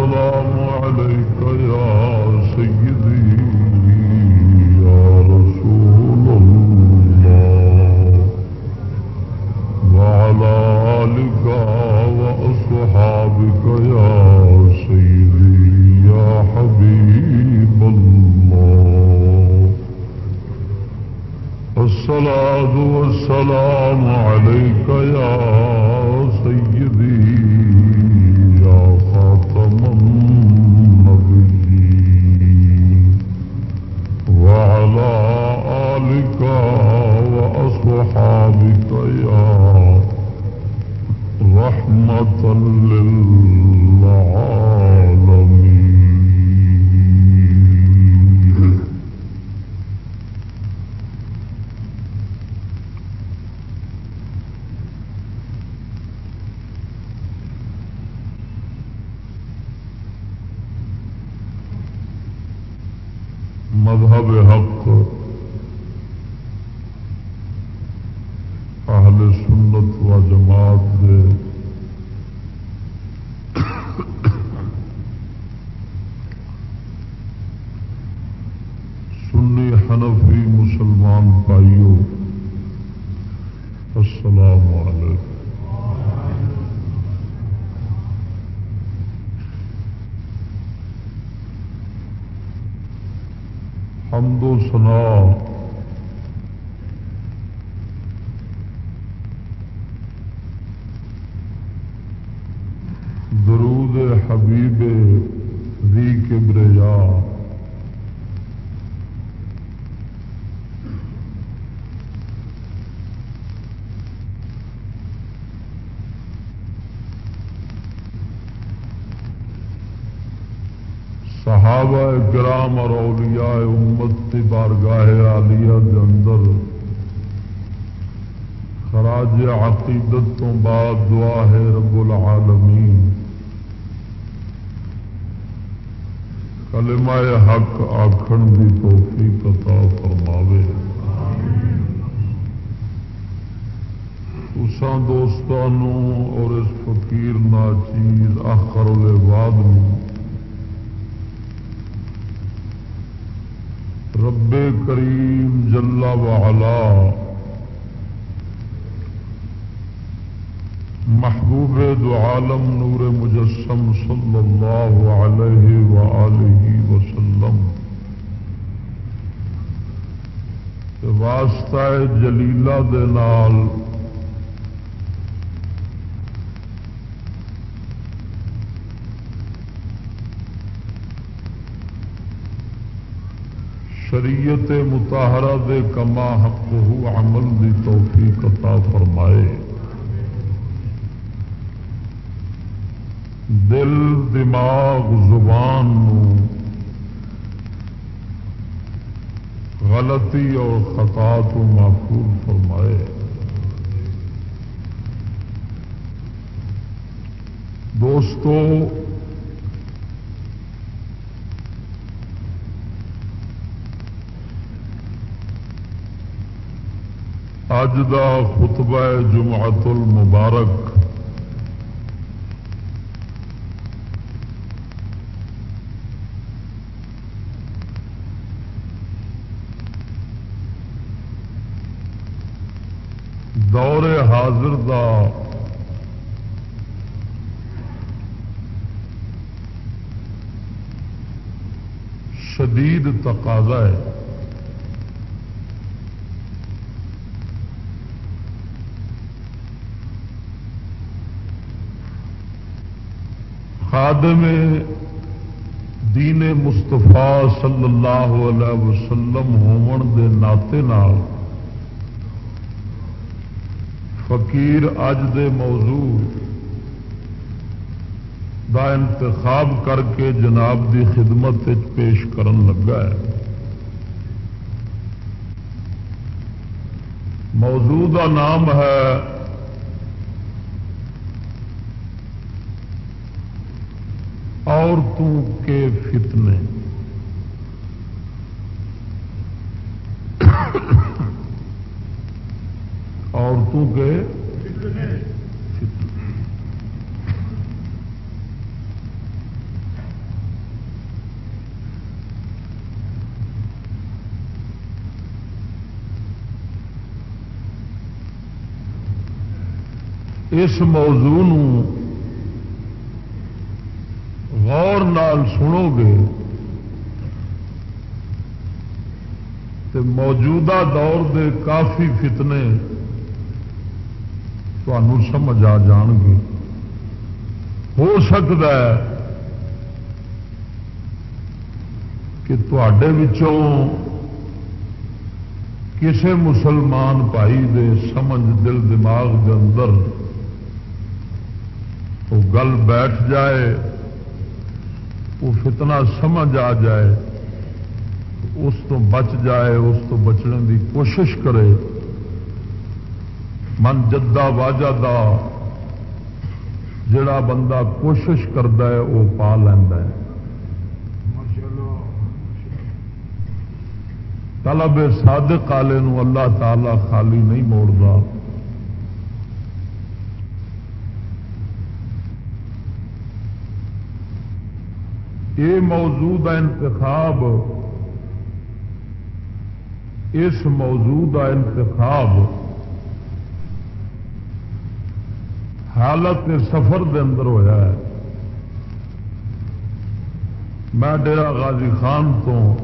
والسلام عليك يا سيدي، يا رسول الله. وعلى آلك وأصحابك يا سيدي، يا حبيب الله. الصلاة والسلام عليك يا رحمة للعالمين. مذهب حق سنا کرام اور اولیاء امت کی بارگاہ عالیہ دے اندر خراج عقیدت تو بعد دعا ہے رب العالمین۔ کلمہ حق آخر بھی توفی پتا فرماوے۔ اسان دوستانوں اور اس فقیر ناچیز آخر والے بعد میں رب کریم جلا وعلا. محبوب دو عالم نور مجسم صلی اللہ علیہ وآلہ وسلم. واسطہ جلیلہ دے نال شریعت متحرہ دے کما حق عمل دی توفیق عطا فرمائے۔ دل، دماغ، زبان غلطی اور خطا تو محفوظ فرمائے۔ دوستو اج کا خطبہ جمعت المبارک دور حاضر دا شدید تقاضا ہے۔ خادم دین مستفا صلی اللہ علیہ وسلم ہون دے ناطے نال فقیر اج دے موضوع دا انتخاب کر کے جناب دی خدمت پیش کرن لگا ہے۔ موضوع کا نام ہے عورتوں کے فتنے۔ عورتوں کے اس موضوع غور نال سنو گے تو موجودہ دور دے کافی فتنے سمجھ آ جان گے۔ ہو سکتا ہے کہ کسے مسلمان بھائی دے سمجھ دل دماغ دے اندر وہ گل بیٹھ جائے۔ وہ فتنہ سمجھ آ جائے اس تو بچ جائے اس تو بچنے کی کوشش کرے۔ من جدا واجہ دا جڑا بندہ کوشش کرتا ہے وہ پا لینا ہے۔ طلب صادق والے اللہ تعالی خالی نہیں موڑتا یہ موضوع کا انتخاب، اس موضوع کا انتخاب حالت سفر دے اندر ہویا ہے۔ میں ڈیرا غازی خان تو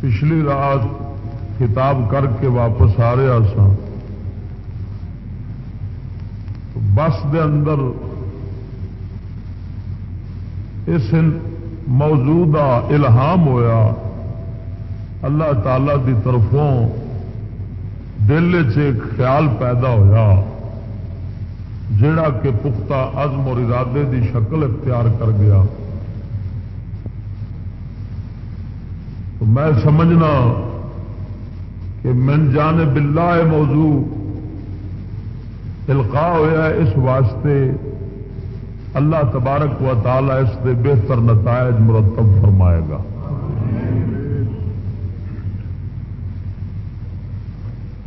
پچھلی رات کتاب کر کے واپس آ رہا سا بس دے اندر اس موجودہ الہام ہویا۔ اللہ تعالی دی طرفوں دل خیال پیدا ہوا جڑا کہ پختہ عزم اور ارادے دی شکل اختیار کر گیا۔ تو میں سمجھنا کہ من جان بلا موضوع القا ہوا اس واسطے اللہ تبارک و تعالی اس کے بہتر نتائج مرتب فرمائے گا۔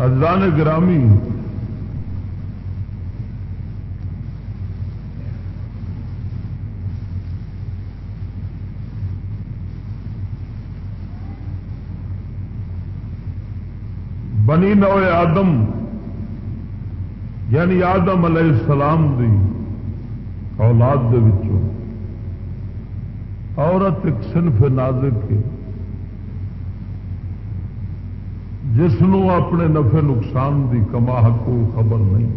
ازان گرامی، بنی نو آدم یعنی آدم علیہ السلام دی اولاد دے وچوں۔ عورت ایک صنف نازک ہے۔ جس اپنے نفع نقصان دی کما حقو خبر نہیں۔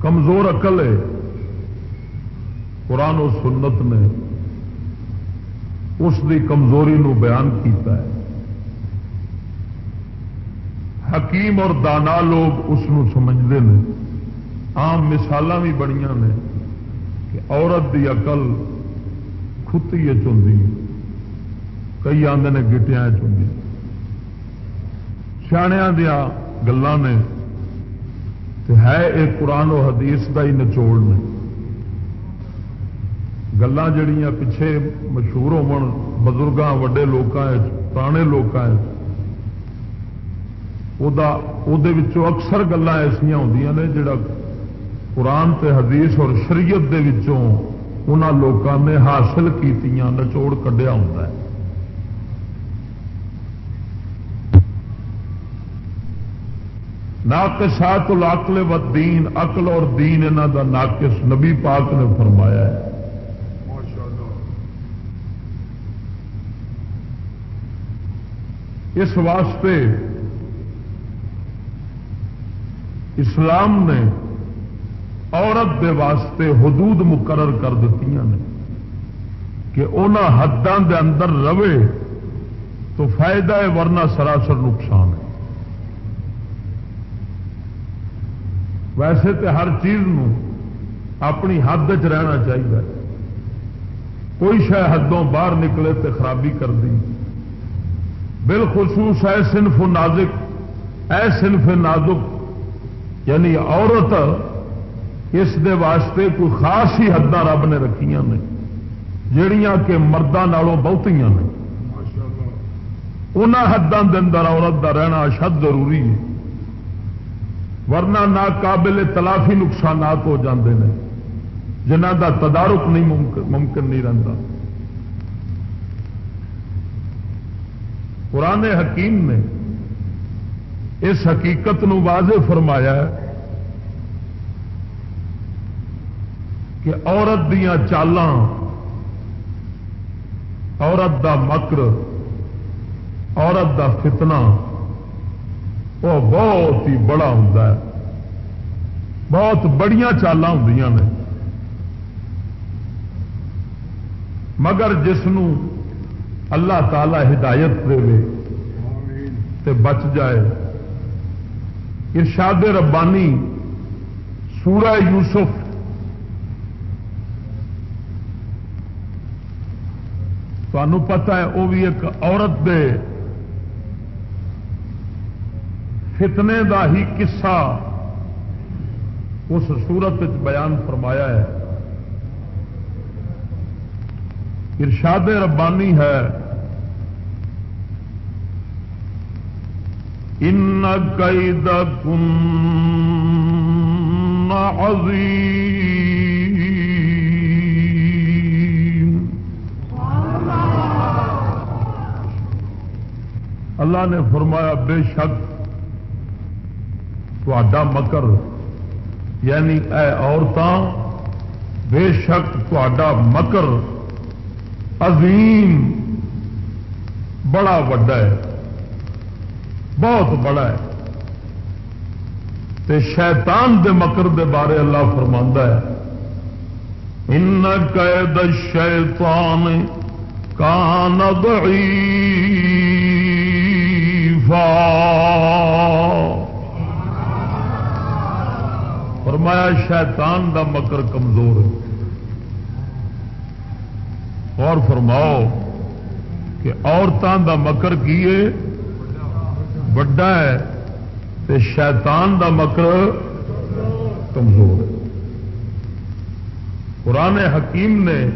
کمزور عقل ہے۔ قرآن و سنت نے اس دی کمزوری نو بیان کیتا ہے۔ حکیم اور دانا لوگ اس سمجھتے ہیں۔ آم مثال بھی بڑی نے کہ عورت دی اقل کھتی چی کئی آدھے نے گٹیا چی سیاح دیا گلان نے۔ ہے یہ قرآن و حدیث کا ہی نچوڑ نے۔ گلان جڑیاں پیچھے مشہور بزرگوں وڈے لوگوں پرانے لوگوں اکثر گلان ایسا ہوں نے جڑا قرآن تے حدیث اور شریعت دے وچوں انہاں لوگوں نے حاصل کیتیاں نچوڑ کڈیا ہوتا ہے ناقصات العقل و دین اقل اور دین انہوں دا ناقص نبی پاک نے فرمایا ہے اس واسطے اسلام نے عورت دے واسطے حدود مقرر کر دیتی نے کہ انہوں حداں دے اندر رہے تو فائدہ ہے ورنہ سراسر نقصان ہے۔ ویسے تو ہر چیز نو اپنی حد چ رہنا چاہیے۔ کوئی شہ حدوں باہر نکلے تو خرابی کر دی۔ بالخصوص ہے صنف نازک، اے صنف نازک یعنی عورت اس دے واسطے کوئی خاص ہی حداں رب نے رکھیاں نے، جڑیاں کہ مردوں بہتیاں نے۔ ان حداں دے اندر عورت دا رہنا اشد ضروری ہے۔ ورنہ ناقابل تلافی نقصانات ہو جاندے ہیں جنہ دا تدارک نہیں ممکن نہیں رہتا قرآن حکیم نے اس حقیقت نو واضح فرمایا ہے کہ عورت دیا چالاں، عورت دا مکر، عورت دا فتنہ، وہ بہت ہی بڑا ہوں بہت بڑیا چالا ہوں نے۔ مگر جس اللہ تعالی ہدایت دے تے بچ جائے۔ ارشاد ربانی سورہ یوسف۔ تمہوں پتا ہے وہ بھی ایک عورت دے فتنے دا ہی قصہ اس سورت بیان فرمایا ہے۔ ارشاد ربانی ہے ان قید کن اللہ نے فرمایا، بے شک تا مکر یعنی اے عورتاں، بے شک تا مکر عظیم، بڑا وڈا ہے۔ بہت بڑا ہے۔ تے شیطان دے مکر دے بارے اللہ فرما ہے۔ ان قید شیطان کان ضعیفا فرمایا شیطان دا مکر کمزور ہے۔ اور فرماؤ کہ عورتوں دا مکر کیے وڈا ہے تے شیطان دا مکر کمزور ہے۔ قرآن حکیم نے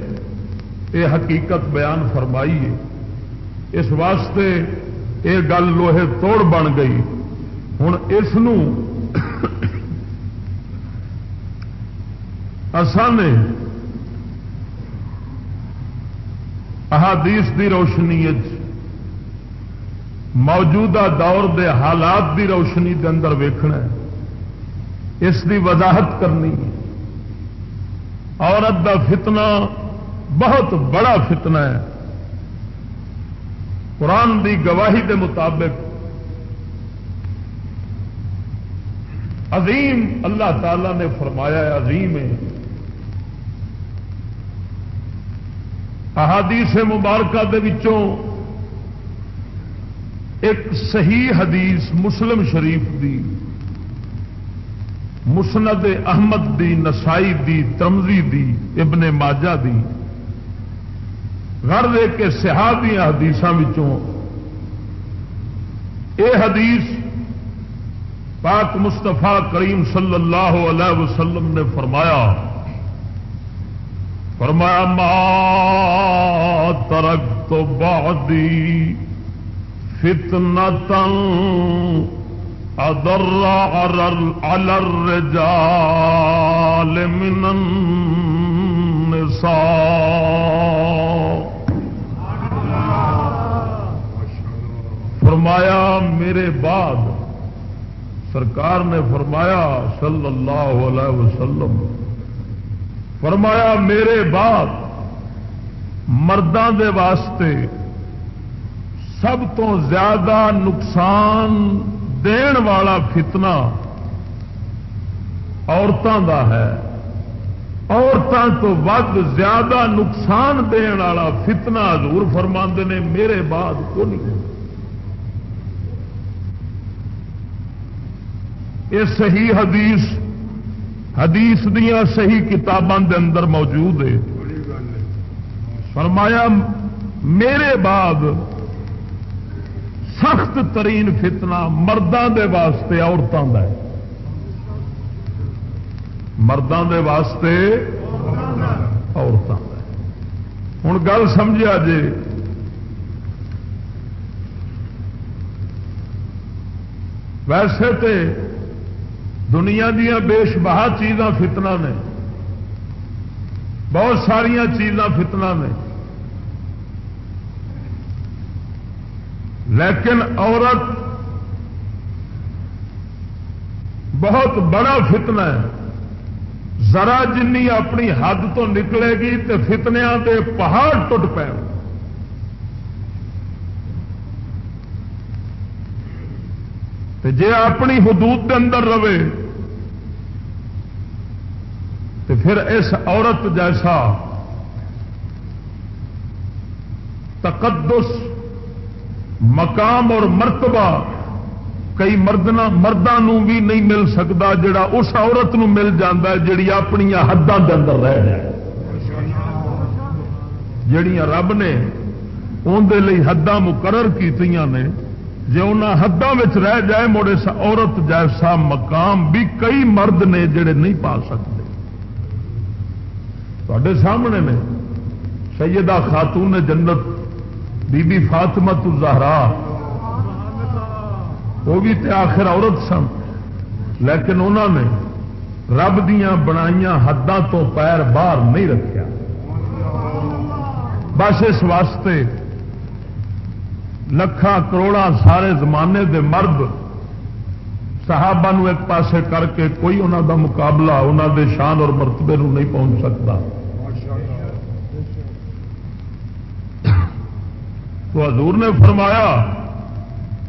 یہ حقیقت بیان فرمائی ہے۔ اس واسطے یہ گل لوہے توڑ بن گئی۔ ہوں اس نے احادیث دی روشنی موجودہ دور دے حالات دی روشنی دے اندر ویکھنا ہے۔ اس دی وضاحت کرنی ہے۔ عورت دا فتنہ بہت بڑا فتنہ ہے۔ قرآن دی گواہی دے مطابق عظیم اللہ تعالی نے فرمایا ہے، عظیم ہے۔ احادیث مبارکہ دے وچوں ایک صحیح حدیث مسلم شریف دی، مسند احمد دی، نسائی دی ترمزی دی، ابن ماجہ دی۔ گھر دے کے صحابی حدیث اے حدیث پاک مستفا کریم صلی اللہ علیہ وسلم نے فرمایا فرمایا، ما ترک تو بعدی فتنہ ادر على الرجال من النساء فرمایا، میرے بعد سرکار نے فرمایا صلی اللہ علیہ وسلم، فرمایا، میرے بعد مردوں دے واسطے سب تو زیادہ نقصان دین والا فتنہ عورتوں کا ہے۔ عورتوں تو ود زیادہ نقصان دین والا فتنہ حضور فرما نے، میرے بعد کو نہیں یہ صحیح حدیث حدیث دیا صحیح کتابوں دے اندر موجود ہے۔ فرمایا، میرے بعد سخت ترین فتنہ مردوں دے واسطے عورتوں کا مردوں دے واسطے عورتوں کا ہوں گل سمجھا جی ویسے تو دنیا دیا بےش بہا چیزاں فتنہ نے۔ بہت ساریا چیزاں فتنہ نے۔ لیکن عورت بہت بڑا فتنہ ہے۔ ذرا جن اپنی حد تو نکلے گی تو فتنیا کے پہاڑ ٹوٹ پے۔ جی اپنی حدود کے اندر رہے تو پھر اس عورت جیسا تقدس مقام اور مرتبہ کئی مردنا مردوں بھی نہیں مل سکتا جڑا اس عورت نو مل جاتا ہے جڑی اپنی حدوں کے اندر رہ جائے جڑیاں رب نے اندر حداں مقرر کی نے جی ان حدوں رہ جائے، مڑے عورت جیسا مقام بھی کئی مرد نے جڑے نہیں پا سکتے۔ تے سامنے نے سیدہ خاتون جنت بی بی فاطمہ زہرا. وہ بھی تے آخر عورت سن. لیکن انہوں نے رب دیا بنائی حداں تو پیر باہر نہیں رکھا بس اس واسطے لکھان کروڑا سارے زمانے دے مرد صحابہ نو ایک پاسے کر کے کوئی انہوں دا مقابلہ انہوں دے شان اور مرتبے نو نہیں پہنچ سکتا۔ تو حضور نے فرمایا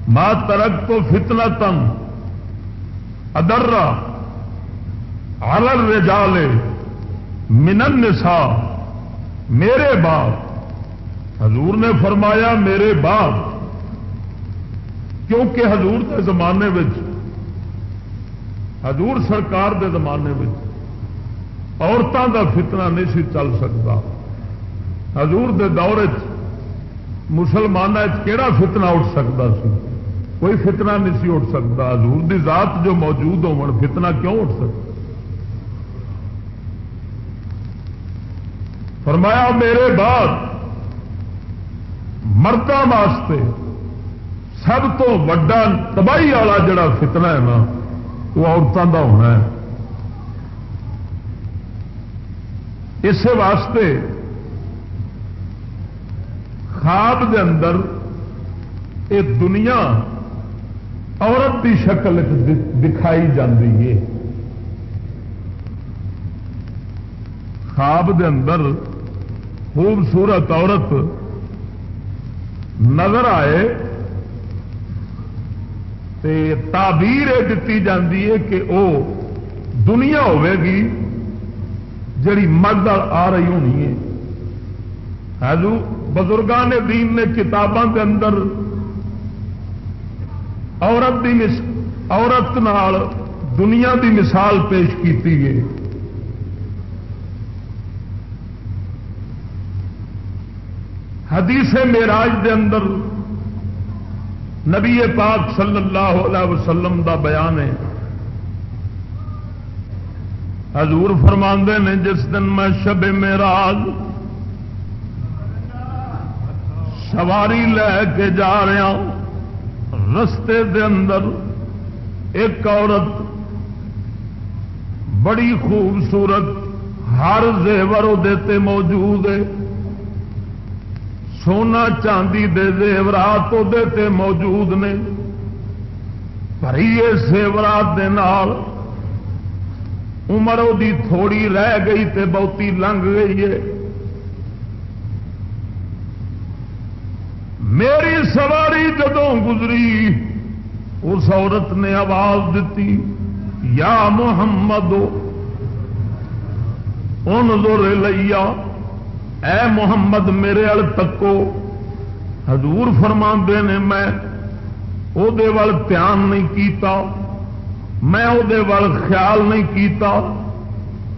ماں ترک تو فتنا تن ادرا آلر رجالے منن نسا میرے باپ۔ حضور نے فرمایا، میرے باپ، کیونکہ حضور کے زمانے حضور سرکار دے زمانے عورتوں کا فتنہ نہیں سی چل سکتا۔ حضور دے دور مسلمانوں کہڑا فتنہ اٹھ سکتا سی؟ کوئی فتنہ نہیں سی اٹھ سکتا۔ حضور دی ذات جو موجود ہو فتنہ کیوں اٹھ سکتا؟ فرمایا، میرے بعد مردوں واسطے سب تو وڈا تباہی والا جڑا فتنہ ہے نا، وہ عورتوں کا ہونا ہے۔ اس واسطے خواب دے اندر یہ دنیا عورت کی شکل دکھائی جاتی ہے۔ خواب دے اندر خوبصورت عورت نظر آئے تعبیر دیتی جاتی ہے کہ وہ دنیا ہوے گی جڑی مرد آ رہی ہونی ہے۔ حضو بزرگان دین نے کتابوں کے اندر عورت دی مس، عورت نال دنیا دی مثال پیش کی ہے۔ حدیث میراج دے اندر نبی پاک صلی اللہ علیہ وسلم دا بیان ہے۔ حضور فرماندے نے جس دن میں شب میراج سواری لے کے جا رہا ہاں۔ رستے دے اندر ایک عورت بڑی خوبصورت ہر زیور دیتے موجود ہے۔ سونا چاندی دے زیورات تے موجود نے۔ پری سیورات دے نال عمر دی تھوڑی رہ گئی تے بہتی لنگ گئی ہے۔ میری سواری جدوں گزری، اس عورت نے آواز دیتی، یا محمد ان دور لیا اے محمد میرے ال تکو۔ حضور فرما نے، میں وہ دھیان نہیں کیتا، میں وہ خیال نہیں کیتا۔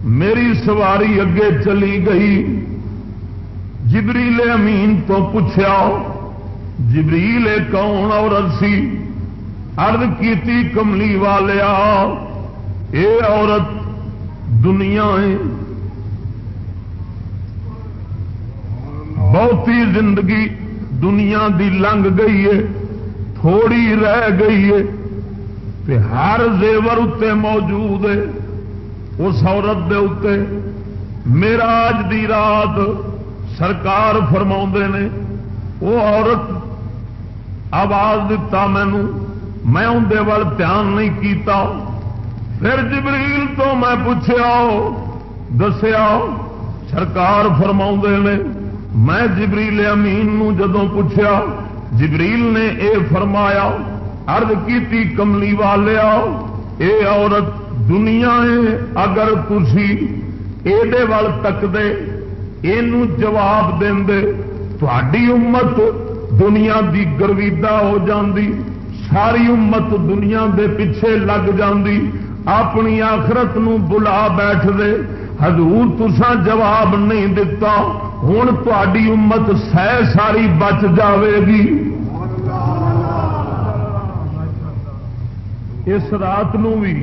میری سواری اگے چلی گئی، جبریل امین تو پوچھا جبریل کون اور سی؟ ارد کی کملی والیا، اے عورت دنیا ہے۔ بہتی زندگی دنیا دی لنگ گئی ہے، تھوڑی رہ گئی ہے، تے ہر زیور اتنے موجود ہے۔ اس عورت دے اتنے میرا اج دی رات سرکار فرما نے وہ عورت آواز دتا مینو۔ میں اندر وال دھیان نہیں کیتا۔ پھر جبریل تو میں پوچھا دسیا، سرکار فرما نے، میں جبریل امین نو جدو پوچھا جبریل نے اے فرمایا ارد کی کملی والیا، اے عورت، دنیا ہے، اگر تھی یہ تک دے یہ جواب دے تھی امت دنیا دی گرویدا ہو جاندی، ساری امت دنیا دے پیچھے لگ جاندی، اپنی آخرت نو بلا بیٹھ دے۔ حضور تسا جواب نہیں دتا ہوں تاری امت سہ ساری بچ جاوے گی۔ اس رات نو بھی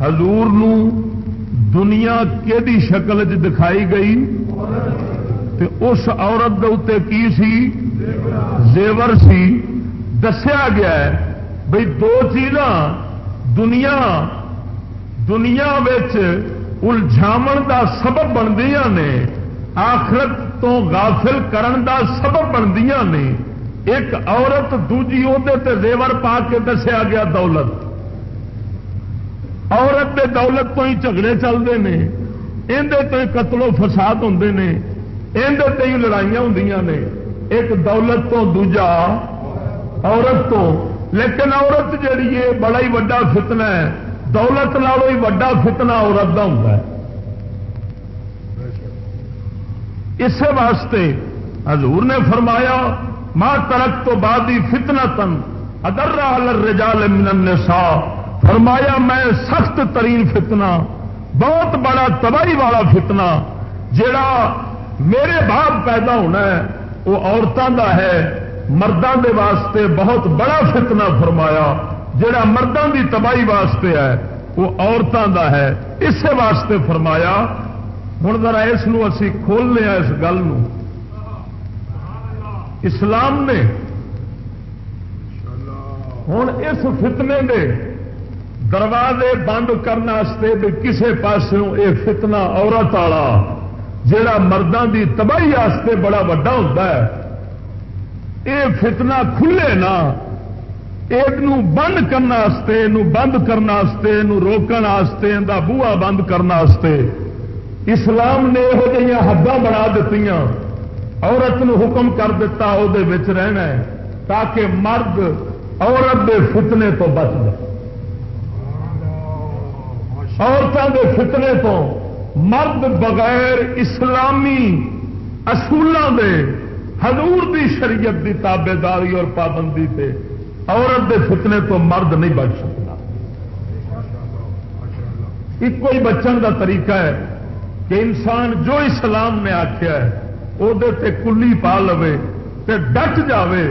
حضور نو دنیا کہ شکل چ دکھائی گئی، تے اس عورت دے کی سی؟ زیور سی دسیا گیا ہے، بھئی دو چیزاں دنیا دنیا الجھاو دا سبب بندیاں نے، آخرت تو غافل کرن دا سبب بندیاں نے۔ ایک عورت، دوجی تے زیور پا کے دسیا گیا دولت۔ عورت دے دولت تو ہی جھگڑے چلتے ہیں اندر تو قتل و فساد ہوں نے اندر تو ہی لڑائیاں ہوں نے۔ ایک دولت تو دوجا عورت تو۔ لیکن عورت جیڑی ہے، بڑا ہی وڈا فتنہ ہے۔ دولت لالو ہی وڈا فتنہ عورت کا ہوں اس واسطے حضور نے فرمایا ماں ترک تو بعد ہی فتنا تن ادر من النساء۔ فرمایا، میں سخت ترین فتنہ، بہت بڑا تباہی والا فتنہ جڑا میرے باپ پیدا ہونا ہے۔ وہ عورتوں کا ہے مردوں کے واسطے بہت بڑا فتنہ فرمایا۔ جڑا مردوں کی تباہی واسطے ہے، وہ عورتوں کا ہے۔ اس واسطے فرمایا ہوں ذرا اس اسی کھول لیا اس گل اسلام نے ہوں اس فتنے دے دروازے بند کرنے کسے پاسوں یہ فتنا عورت والا جڑا مردوں کی تباہی واسطے بڑا وا ہوتا ہے یہ فتنا کھلے نا یہ بند کرنے بند کرنے روکنے بوا بند کرنے اسلام نے یہو حداں بنا دیتی عورت نو حکم کر دیتا وہ رہنا ہے تاکہ مرد عورت دے فتنے تو بچ جائے۔ عورتوں کے فتنے تو مرد بغیر اسلامی اصولوں دے، حضور دی شریعت دی تابے داری اور پابندی تے عورت دے فتنے تو مرد نہیں بچ سکتا۔ ایک ہی بچن کا طریقہ ہے کہ انسان جو اسلام نے آخیا ہے وہ کلی پا لو ڈٹ جاوے،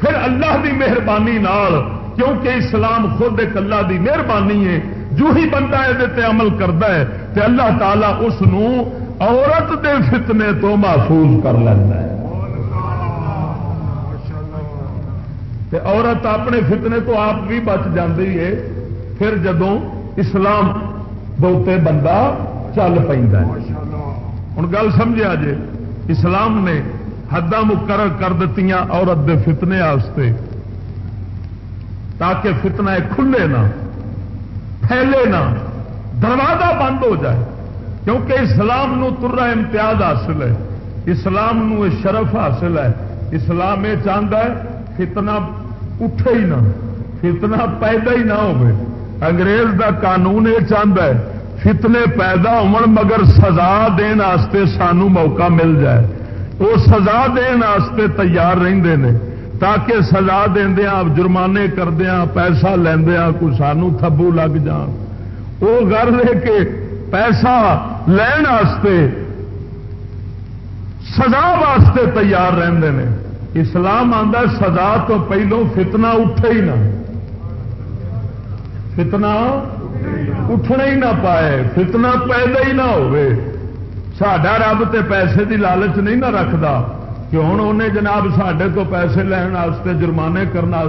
پھر اللہ دی مہربانی کیونکہ اسلام خود ایک اللہ دی مہربانی ہے، جو ہی بندہ یہ عمل کرتا ہے تو اللہ تعالیٰ اس عورت دے فتنے تو محفوظ کر لینا ہے۔ عورت اپنے فتنے تو آپ بھی بچ جاتی ہے، پھر جدو اسلام بہتے بندہ چل پہ ہوں گل سمجھا جی اسلام نے حداں مقرر کر دیتی عورت دے فتنے آستے تاکہ فتنہ کھلے نہ، پھیلے نہ۔ دروازہ بند ہو جائے، کیونکہ اسلام نو ترا امتیاز حاصل ہے، اسلام نو شرف حاصل ہے۔ اسلام یہ چاہتا ہے، فتنہ اٹھے ہی نہ، فتنہ پیدا ہی نہ ہو انگریز دا قانون یہ چاہتا ہے، فتنے پیدا ہو مگر سزا دن سانو موقع مل جائے۔ وہ سزا دن تیار رہتے ہیں تاکہ سزا دیا جرمانے کردیا پیسہ لیندیا کوئی سانو تھبو لگ جان۔ وہ گھر لے کے پیسہ لین سزا واسطے تیار رہتے ہیں اسلام آتا سزا تو پہلو فتنا اٹھے ہی نہ۔ فتنا اٹھنا ہی نہ پائے فتنا پیدا ہی نہ ہوئے۔ سڈا رب تے پیسے دی لالچ نہیں نہ رکھتا کہ ہوں انہیں جناب سڈے تو پیسے لین واسطے، جرمانے کرنے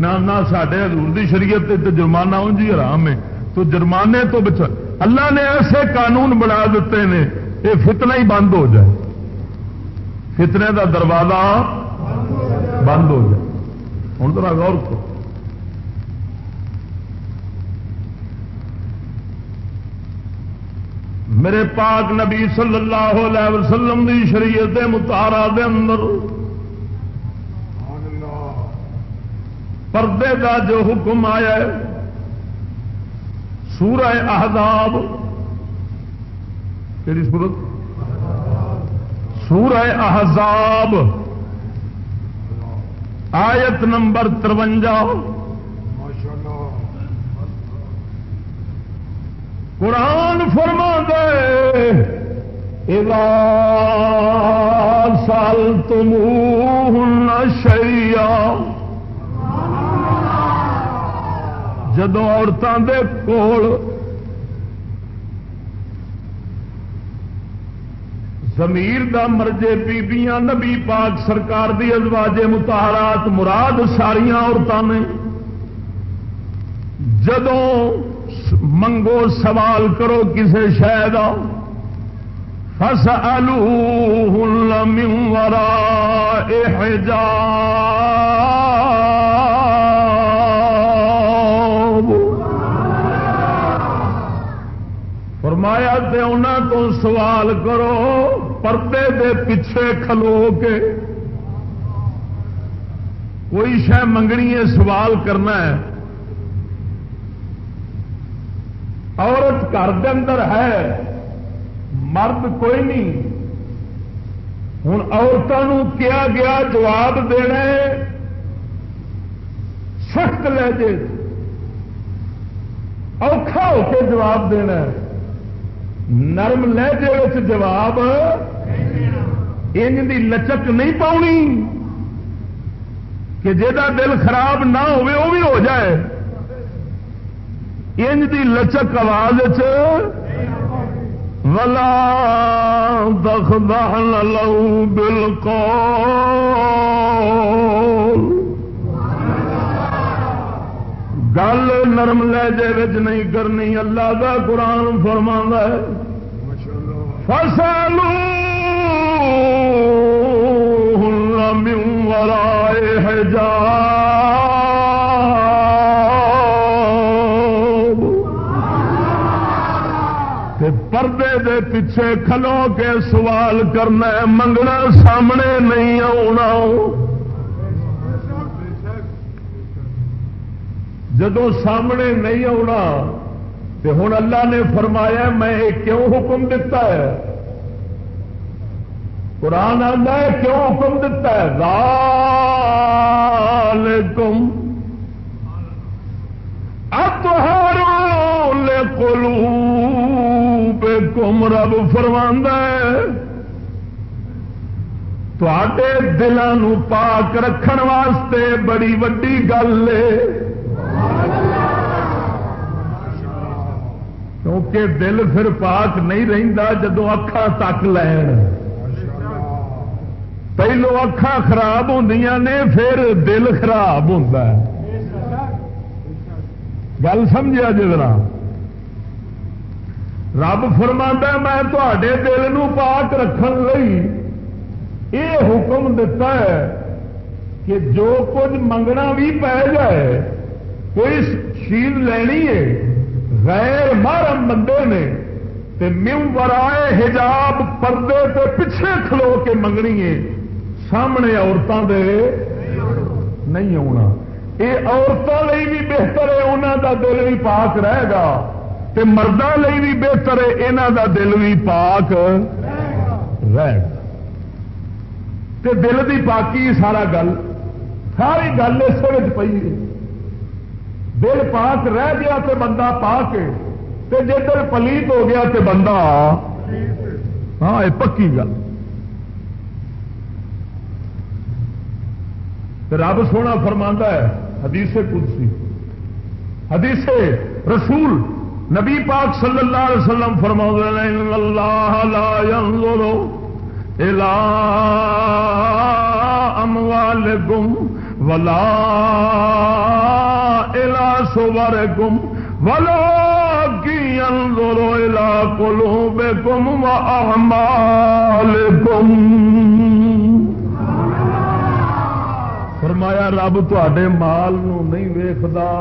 نہ سڈے حضور دی شریعت تے جرمانہ ان جی آرام ہے۔ تو جرمانے تو بچا اللہ نے ایسے قانون بنا دیتے ہیں، یہ فتنہ ہی بند ہو جائے۔ فتنے دا دروازہ بند ہو جائے۔ ہوں تو غور کو میرے پاک نبی صلی اللہ علیہ وسلم دی شریعت متارا دے اندر پردے کا جو حکم آیا ہے سورہ احزاب کہڑی سورت سورہ احزاب آیت نمبر ترونجا قرآن فرما دے سال تم شیا جدو عورتوں کے کول زمیر دا مرجے بیبیاں نبی پاک سرکار دی ازواجے متحرات مراد ساریا عورتوں نے، جدوں منگو سوال کرو کسی شہد فس الورا جا فرمایا تے انہوں تو سوال کرو، پردے دے پیچھے کھلو کے۔ کوئی شہ منگنی ہے، سوال کرنا ہے۔ عورت گھر اندر ہے، مرد کوئی نہیں۔ ہوں عورتوں کیا گیا، جواب دینا سخت لہجے۔ اوکھا ہو کے جواب دینا نرم لہجے جواب انج دی لچک نہیں پاؤنی کہ جا دل خراب نہ وہ بھی ہو جائے۔ انج دی لچک آواز ولا دخدہ لو بالکل گل نرم لہجے نہیں کرنی، اللہ کا قرآن فرما ہے۔ فصل ورائے پردے دے پیچھے کھلو کے سوال کرنا منگنا سامنے نہیں آنا جدو سامنے نہیں آنا تو ہوں اللہ نے فرمایا، میں یہ کیوں حکم دیتا ہے؟ قرآن آتا ہے، کیوں حکم دیتا ہے؟ ذالکم اطہروا لقلوبکم، رب فرماندا ہے تے دلوں پاک رکھن واسطے بڑی وڈی گل ہے۔ کیونکہ دل پھر پاک نہیں رہتا جدو اکھا تک لین۔ پہلو اکھا خراب ہوں نے، پھر دل خراب ہوتا ہے۔ گل سمجھا جی رب فرما میں تے دل پاک رکھن لئی یہ حکم دتا ہے کہ جو کچھ منگنا بھی پی جائے کوئی شیل لینی ہے۔ غیر محرم بندے نے تے میو ورائے حجاب پردے تے پیچھے کھلو کے منگنی ہے۔ سامنے عورتوں دے نہیں آنا یہ عورتوں بھی بہتر ہے انہوں دا دل بھی پاک رہے گا۔ تے مردوں بھی بہتر ہے یہاں دا دل بھی پاک رہے گا۔ تے دل دی پاکی سارا گل، ساری گل اس پی ہے۔ دل پاک رہ گیا تو بندہ پاک جی دل پلیت ہو گیا تو بندہ ہاں یہ پکی گل۔ رب سونا فرما ہے، حدیث قدسی۔ حدیث رسول نبی پاک صلی اللہ علیہ وسلم فرما اللہ لا ينظر الى اموالکم ولا الى صوركم ولكن ينظر الى قلوبكم واعمالكم. فرمایا، رب تے مال نو نہیں ویختا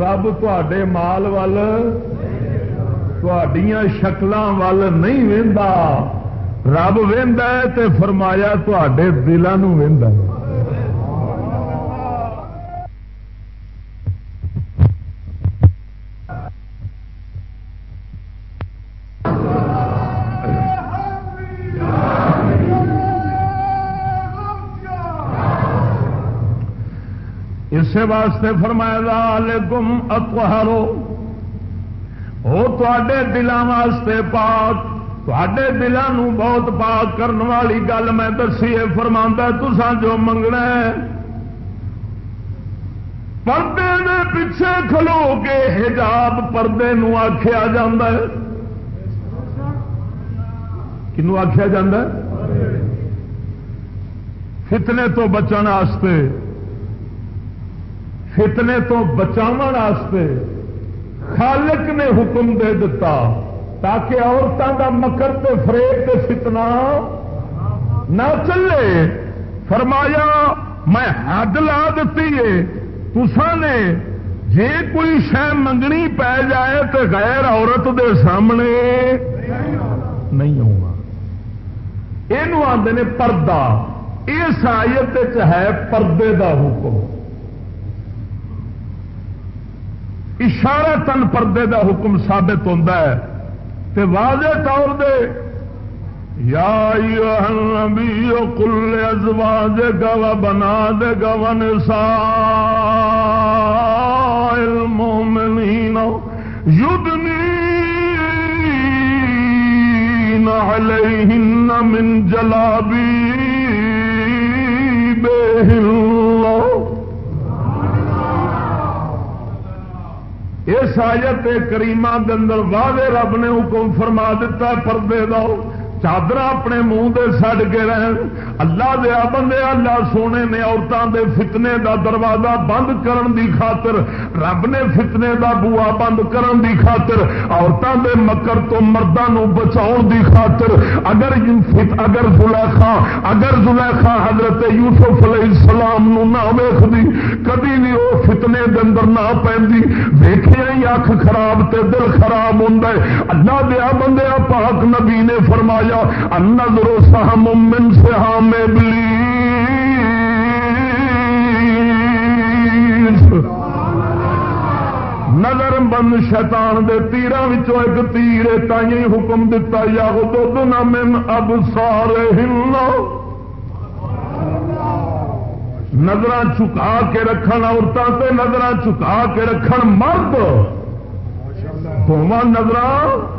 رب تے مال ول وال شکل وال نہیں وہدا رب وہد فرمایا تے دلوں وہد اسی واسطے فرمایا گم اتوہارو وہ تے دلوں واسطے پاک تے دلوں بہت پاک کرنے والی گل میں دسی ہے فرما تسان جو منگنا پردے دے پیچھے کھلو کے حجاب پردے نو آخیا جا کنو آخیا جا فتنے تو بچن فتنے تو بچاو خالق نے حکم دے دیتا تاکہ عورتوں کا مکر تے فریب تے فتنا نہ چلے۔ فرمایا، میں حد لا دیتی ہے۔ تسا نے جے کوئی شہ منگنی پی جائے تو غیر عورت دے سامنے نہیں آنا یہ آدھے پردہ۔ اس آیت ہے پردے دا حکم۔ اشارہ تن پردے دا حکم ثابت ہوتا ہے۔ تے واضح طور دے یا نبی کل ازواج گا بنا دے گا نساء المومنین المؤمنين يدنين عليهن من جلابيبهن اس آیت کریمہ اندر واضح رب نے حکم فرما دیتا پردے دو چادر اپنے منہ دے سڑ کے رہن۔ اللہ دیا بندے اللہ سونے نے عورتوں دے فتنے دا دروازہ بند کرن دی خاطر، رب نے فتنے دا بوا بند کرن دی خاطر عورتوں دے مکر تو مردوں بچاؤ دی خاطر۔ اگر اگر زلیخا اگر زلیخا حضرت یوسف علیہ السلام نو نہ ویخ دی کدی بھی وہ فتنے دے اندر نہ پی ویخیا ہی اکھ خراب تے دل خراب ہوں اللہ دیا بندے پاک نبی نے فرمایا النظر سہم من سہام نظر بند شیطان دے تیران ایک تیر تھی حکم دتا یا دن من اب سارے ہلنا نظر چکا کے رکھن عورتوں سے نظر چکا کے رکھن مرد۔ دونوں نظر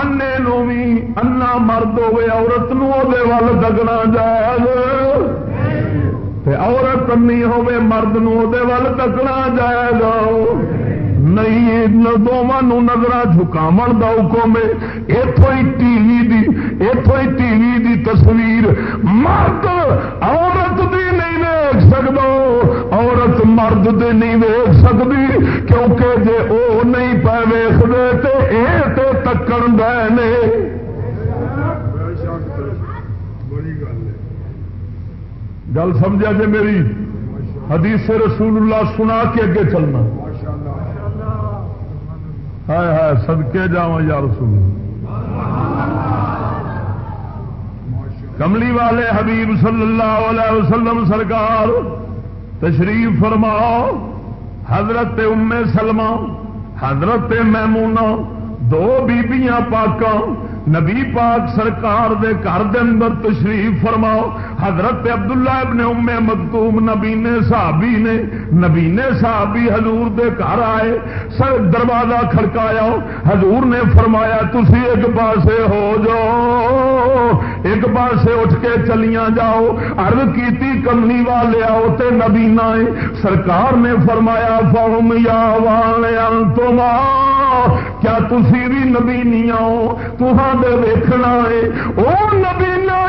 انے نو بھی انا مرد ہوے عورت نو ول دگنا جائے عورت انی ہوے مرد نو ول دگنا جائے گا نہیں دونوں نظر جھکاو کا حکم ہے اتوں ہی ٹی وی دی اتوں ہی ٹی وی دی تصویر مرد عورت دی نہیں ویک سکتا عورت مرد دی نہیں ویک سکتی کیونکہ جے او نہیں پہ ویختے تو یہ تو تکن دے گل سمجھا جی میری؟ حدیث رسول اللہ سنا کے اگے چلنا۔ ہائے ہائے سدکے جا یا رسول۔ کملی والے حبیب صلی اللہ علیہ وسلم سرکار تشریف فرماؤ حضرت ام سلمہ، حضرت میمونہ، دو بیبیاں پاکاں، نبی پاک سرکار دے گھر دے اندر تشریف فرماؤ حضرت عبداللہ ابن ام مکتوم نبی نے صحابی نے نبی نے صحابی حضور دے گھر آئے، سر دروازہ کھڑکایا، حضور نے فرمایا، تسی ایک پاسے ہو جاؤ، ایک پاسے اٹھ کے چلیاں جاؤ، عرض کیتی کمنی والے آؤ تے نبی نہ سرکار نے فرمایا، فہم یا والے انتما کیا تسی بھی نبی نہیں آؤ تو ویخنا ہے۔ وہ نبی پر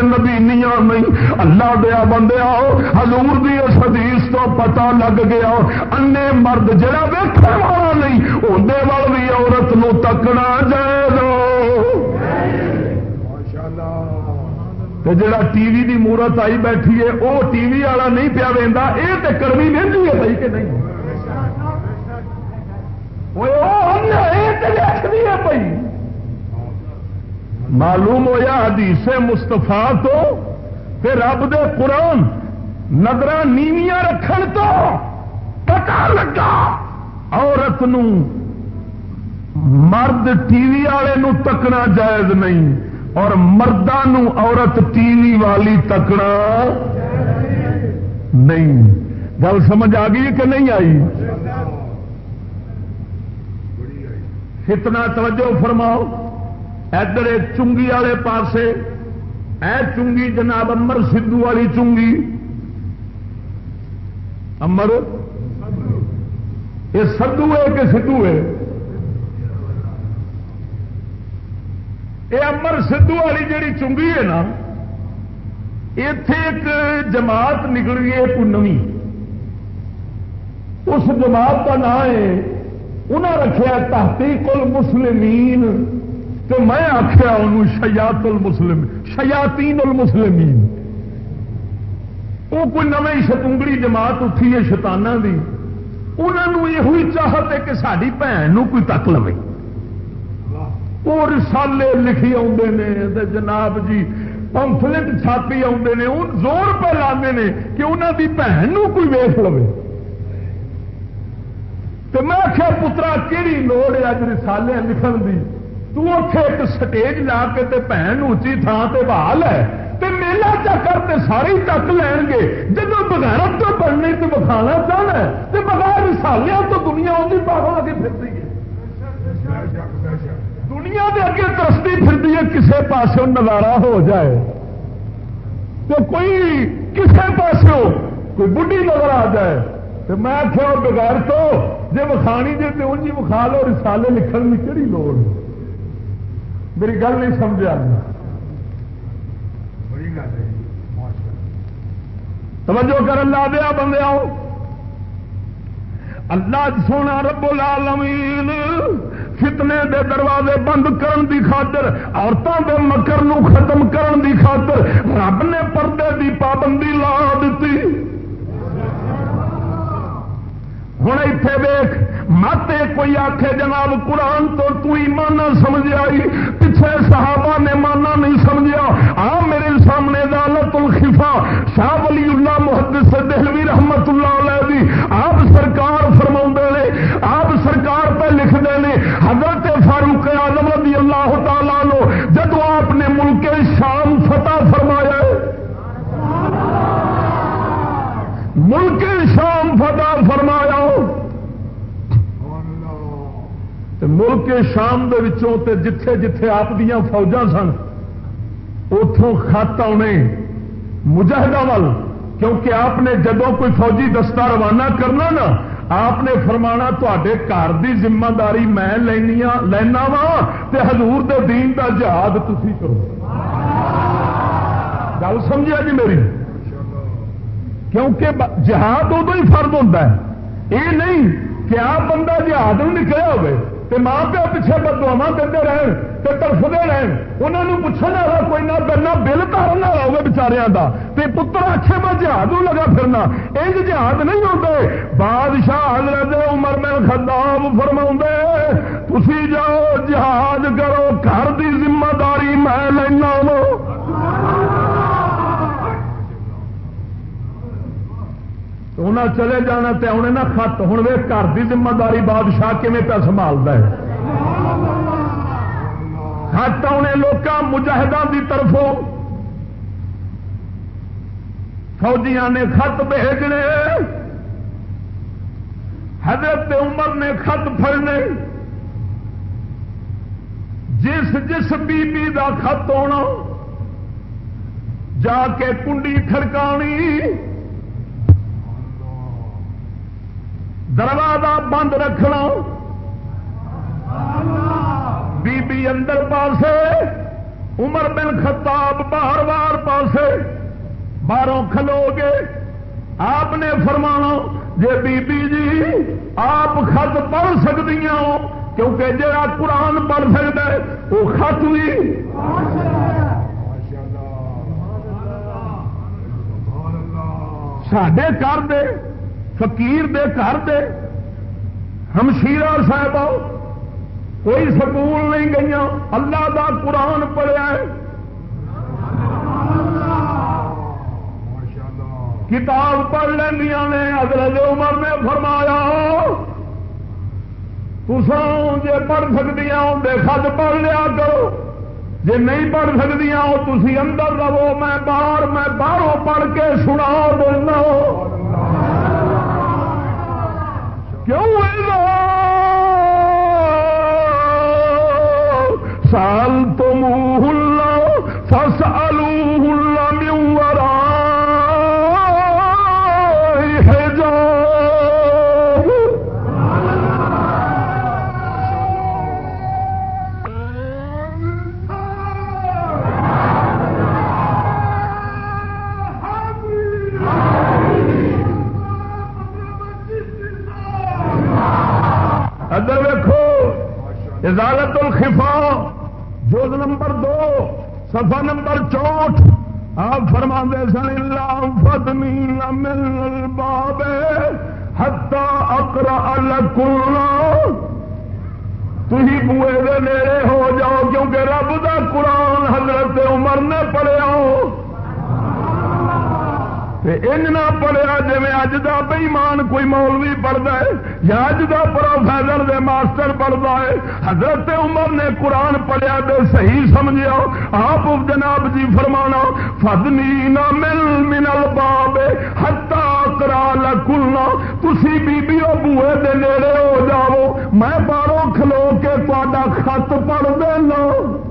تھی تے نبی نہیں۔ اللہ دیا بندے آؤ ہزور دی اس حدیث تو پتا لگ گیا۔ انے مرد جڑا ویکن والا نہیں اندر وال بھی عورت نو تکنا جائے گا جڑا ٹی وی دی مورت آئی بیٹھی ہے وہ ٹی وی والا نہیں پیا وہدا یہ تو کرمی لینی ہے بھائی کہ نہیں۔ پی معلوم ہوا حدیث مستفا تو رب دے قرآن نظر نیویاں رکھن تو پتا لگا۔ عورت نو مرد ٹی وی والے تکنا جائز نہیں اور مردوں عورت ٹی وی والی تکنا نہیں۔ گل سمجھ آ گئی کہ نہیں آئی؟ اتنا توجہ فرماؤ۔ ادھر چنگی والے پاسے، اے چنگی جناب امر سدھو والی چنگی۔ امر؟ یہ سدھو ہے کہ سدھو ہے؟ یہ امر سدھو والی جیڑی چنگی ہے نا اتے ایک جماعت نکل گئی ہے پونوی اس جماعت کا نام ہے انہیں رکھا تحقیق المسلمین۔ تو میں آخیا ان شیات المسلم شیاتین المسلمین۔ وہ کوئی نو شتونگڑی جماعت اٹھی ہے شتانہ دی۔ انہوں یہ چاہت ہے کہ ساری بھن کوئی تک لو اور رسالے لکھی آدھے نے جناب جی پمفلٹ چھاپی آدھے نے زور پہ لانے کہ انہوں کی بھن کوئی ویس لو تو میں آخیا پترا کہڑی لوڑ ہے اج رسالے لکھن کی تو ایک سٹیج لا کے بھن اچھی تھان سے بحال ہے تو میلا چکر سارے چک لین گے جب بغیرت تو بننے تو بکھانا چاہنا تو بغیر رسالیا تو دنیا اندر پاگل اگے پھرتی ہے دنیا کے اگے ترستی پھرتی ہے کسی پاس نظارہ ہو جائے تو کوئی کسی پاس کوئی بڑھی نظر آ جائے تو میں آخیا بغیر تو جی وکھانی جی تو انجی وکھا لو رسالے لکھن کی کہڑی لوڑ میری گل نہیں سمجھا۔ توجہ کر اللہ دیا بندے آؤ۔ اللہ سونا رب العالمین فتنے دے دروازے بند کرن دی خاطر عورتوں دے مکر نو ختم کرن دی خاطر رب نے پردے دی پابندی لا دیتی ہوں اتنے ویخ مت کوئی آخے جناب قرآن تو تو سمجھ آئی پیچھے صحابہ نے مانا نہیں سمجھا آ میرے سامنے دالت الخفا شاہ ولی اللہ محدث دہلوی رحمت اللہ علیہ دی آپ سرکار فرما نے آپ سرکار پہ لکھتے ہیں حضرت فاروق آزم رضی اللہ تعالیٰ لو جدو آپ نے ملک شام فتح فرمایا ملک شام فتح فرمایا ملک شام دے جتھے جتھے آپ دیا فوجا سن اتوں خط آنے مجاہدہ وال۔ کیونکہ آپ نے جدو کوئی فوجی دستہ روانہ کرنا نا، آپ نے فرمانا تے گھر کی ذمہ داری میں لینا وا حضور دے دین دا جہاد تھی کرو۔ گل سمجھا جی میری؟ کیونکہ جہاد ادو ہی فرد ہوتا ہے۔ یہ نہیں کہ آپ بندہ جہاد نکلے ہوئے۔ تو ماں پیو پیچھے بدوا دے رہن تو ترفتے رہن انہوں پوچھنے والا کوئی نہ کرنا بل تارن والا ہوگا بچاریا کا پتر آخے میں جہاد لگا پھرنا۔ یہ جہاد نہیں ہوتے بادشاہ حضرت عمر میں خداب فرما تھی جاؤ جہاد کرو، گھر کی ذمہ داری میں لینا انہیں چلے جانا تے آنے نہ خط ہوں وے گھر کی ذمہ داری بادشاہ کھے پہ سنبھالتا ہے خط آنے لوگ مجاہدان کی طرفوں فوجیاں نے خط بھیجنے حضرت عمر نے خط پڑنے جس جس بی بی دا خط ہونا جا کے کنڈی کھڑکانی دروازہ بند رکھنا۔ بی بی اندر پاسے، عمر بن خطاب باہر باہر پاسے۔ باہروں کھلو گے۔ آپ نے فرمانا جی بی بی جی آپ خط پڑھ سکتی ہو، کیونکہ جا قرآن پڑھ سکتا ہے، وہ خط بھی۔ سڈے کر دے۔ فقیر دے گھر دے ہمشیرا صاحب کوئی سکول نہیں گئی اللہ دا قرآن پڑھیا ہے۔ کتاب پڑھ لینیا نے، حضرت عمر نے فرمایا تسان جی پڑھ سکتی ہوں بے خط پڑھ لیا کرو۔ جی نہیں پڑھ سکتی ہوں تھی اندر رہو، میں باہر، میں باہروں پڑھ کے سنا دینا۔ کیوں سال تو منہ ازالت الخفا جوز نمبر دو سفا نمبر چوٹ آپ فرما سن، اللہ فدنی مل باب ہتا اکرا الکلا تھی بوئے دے نیڑے ہو جاؤ، کیونکہ رب دا قرآن حضرت عمر نے پڑھیا ان نہ پڑھیا جی اج کا بےمان کوئی مولوی پڑھتا ہے یا اج کا پروفیسر دے ماسٹر پڑھتا ہے؟ حضرت عمر نے قرآن پڑھیا تو صحیح سمجھا آپ جناب جی فرمانا، فدنی نہ مل منل باب ہتا کرا لکلنا تھی بیبیو بوئے دے نیڑے ہو جاؤ، میں باہروں کھلو کے تا خط پڑھ دینا۔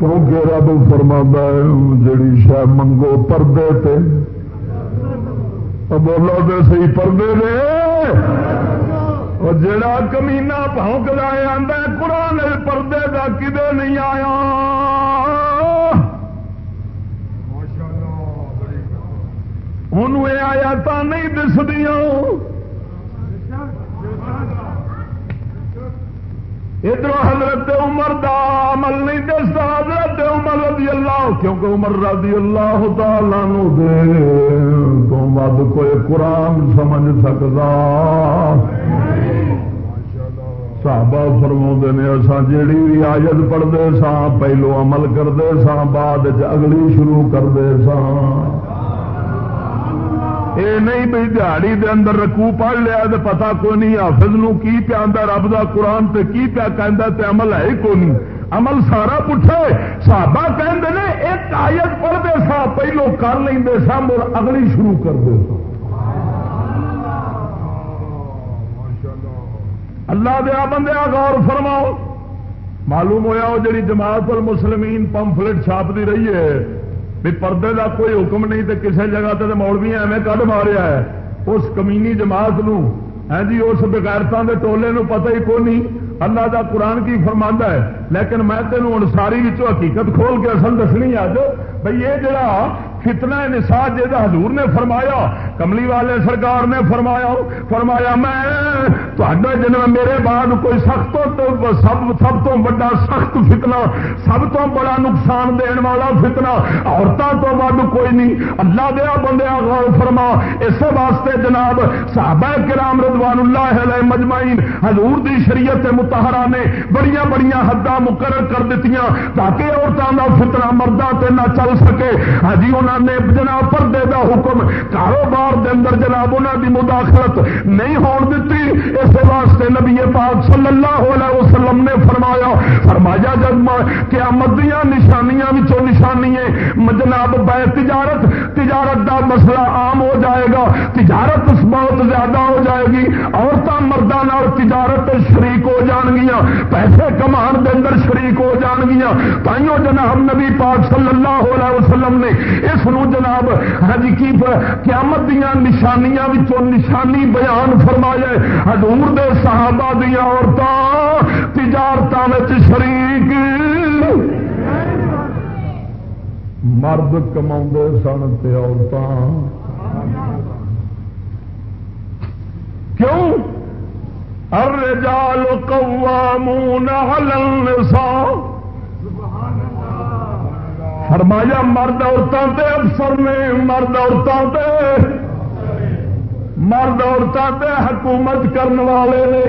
کیونکہ رب فرما ہے؟ جڑی شہ منگو پردے تے۔ بولو تو سی پردے نے۔ اور جڑا کمینا پونک لایا آدھا قرآن پردے کا کدے نہیں آیا؟ انہوں یہ آیا تو نہیں دسدیاں۔ ادھر حضرت عمر دا عمل نہیں دستا، حضرت عمر رضی اللہ، کیونکہ عمر رضی اللہ تعالی نو دے، تو ود کوئی قرآن سمجھ سکتا۔ صحابہ فرما نے اصا جیڑی بھی آیت پڑھتے سا پہلو عمل کرتے سا بعد اگلی شروع کرتے سا یہ نہیں بھائی دہڑی دے اندر رکو پڑھ لیا تو پتا کو نہیں حافظ نو کی پیا رب دا قرآن تے کی پیا کہ عمل ہے کو نہیں۔ عمل سارا پوچھے سابا کہ ایک آیت پڑھتے سا، پہلو کر لیں سا مر اگلی شروع کرتے سا۔ اللہ دیا بندے غور فرماؤ۔ معلوم ہوا وہ جڑی جماعت المسلمین پمفلٹ چھاپتی رہی ہے۔ بھی پردے کا کوئی حکم نہیں تو کسی جگہ تے مولوی ایویں کڈ ماریا ہے۔ اس کمینی جماعت نو ہے جی اس بغیرتوں کے ٹولے نو پتہ ہی کو نہیں۔ اللہ دا قرآن کی فرماندا ہے۔ لیکن میں تینوں ہوں ساری حقیقت کھول کے اصل دسنی اج بھائی یہ جڑا فتنا نسا جا حضور نے فرمایا، کملی والے سرکار نے فرمایا فرمایا، میں جنم میرے بعد کوئی سخت سب سب تو بڑا سخت فتنا سب تو بڑا نقصان دین والا فتنا عورتوں تو ود کوئی نہیں۔ اللہ دیا بندیا غور فرما۔ اس واسطے جناب صحابہ کرام رضوان اللہ علیہ مجمعین، حضور دی شریعت متحرہ نے بڑی بڑی حداں مقرر کر دیتی تاکہ عورتوں کا فتنا مردہ تے نہ چل سکے۔ ہاں ہجی انہوں نے جناب پردے دا حکم کاروبار دے اندر جناب انہوں دی مداخلت نہیں ہون دیتی اس واسطے نبی پاک صلی اللہ علیہ وسلم نے فرمایا فرمایا جب قیامت دیا نشانیاں نشانی ہے جناب بے تجارت تجارت دا مسئلہ عام ہو جائے گا، تجارت بہت زیادہ ہو جائے گی عورتیں مردوں تجارت شریک ہو جان گیا پیسے کمان دے اندر شریک ہو جان گیا تائیوں جناب نبی پاک صلی اللہ علیہ وسلم نے اس جناب، حج کی قیامت دیا نشانیاں نشانی بیان فرمایا حضور دے صحابہ دیا عورتیں تجارت شریک۔ مرد کما سن تے عورتیں کیوں؟ الرجال قوامون على النساء۔ فرمایا مرد عورتوں کے افسر نے مرد عورتوں کے مرد عورتوں پہ حکومت کرنے والے نے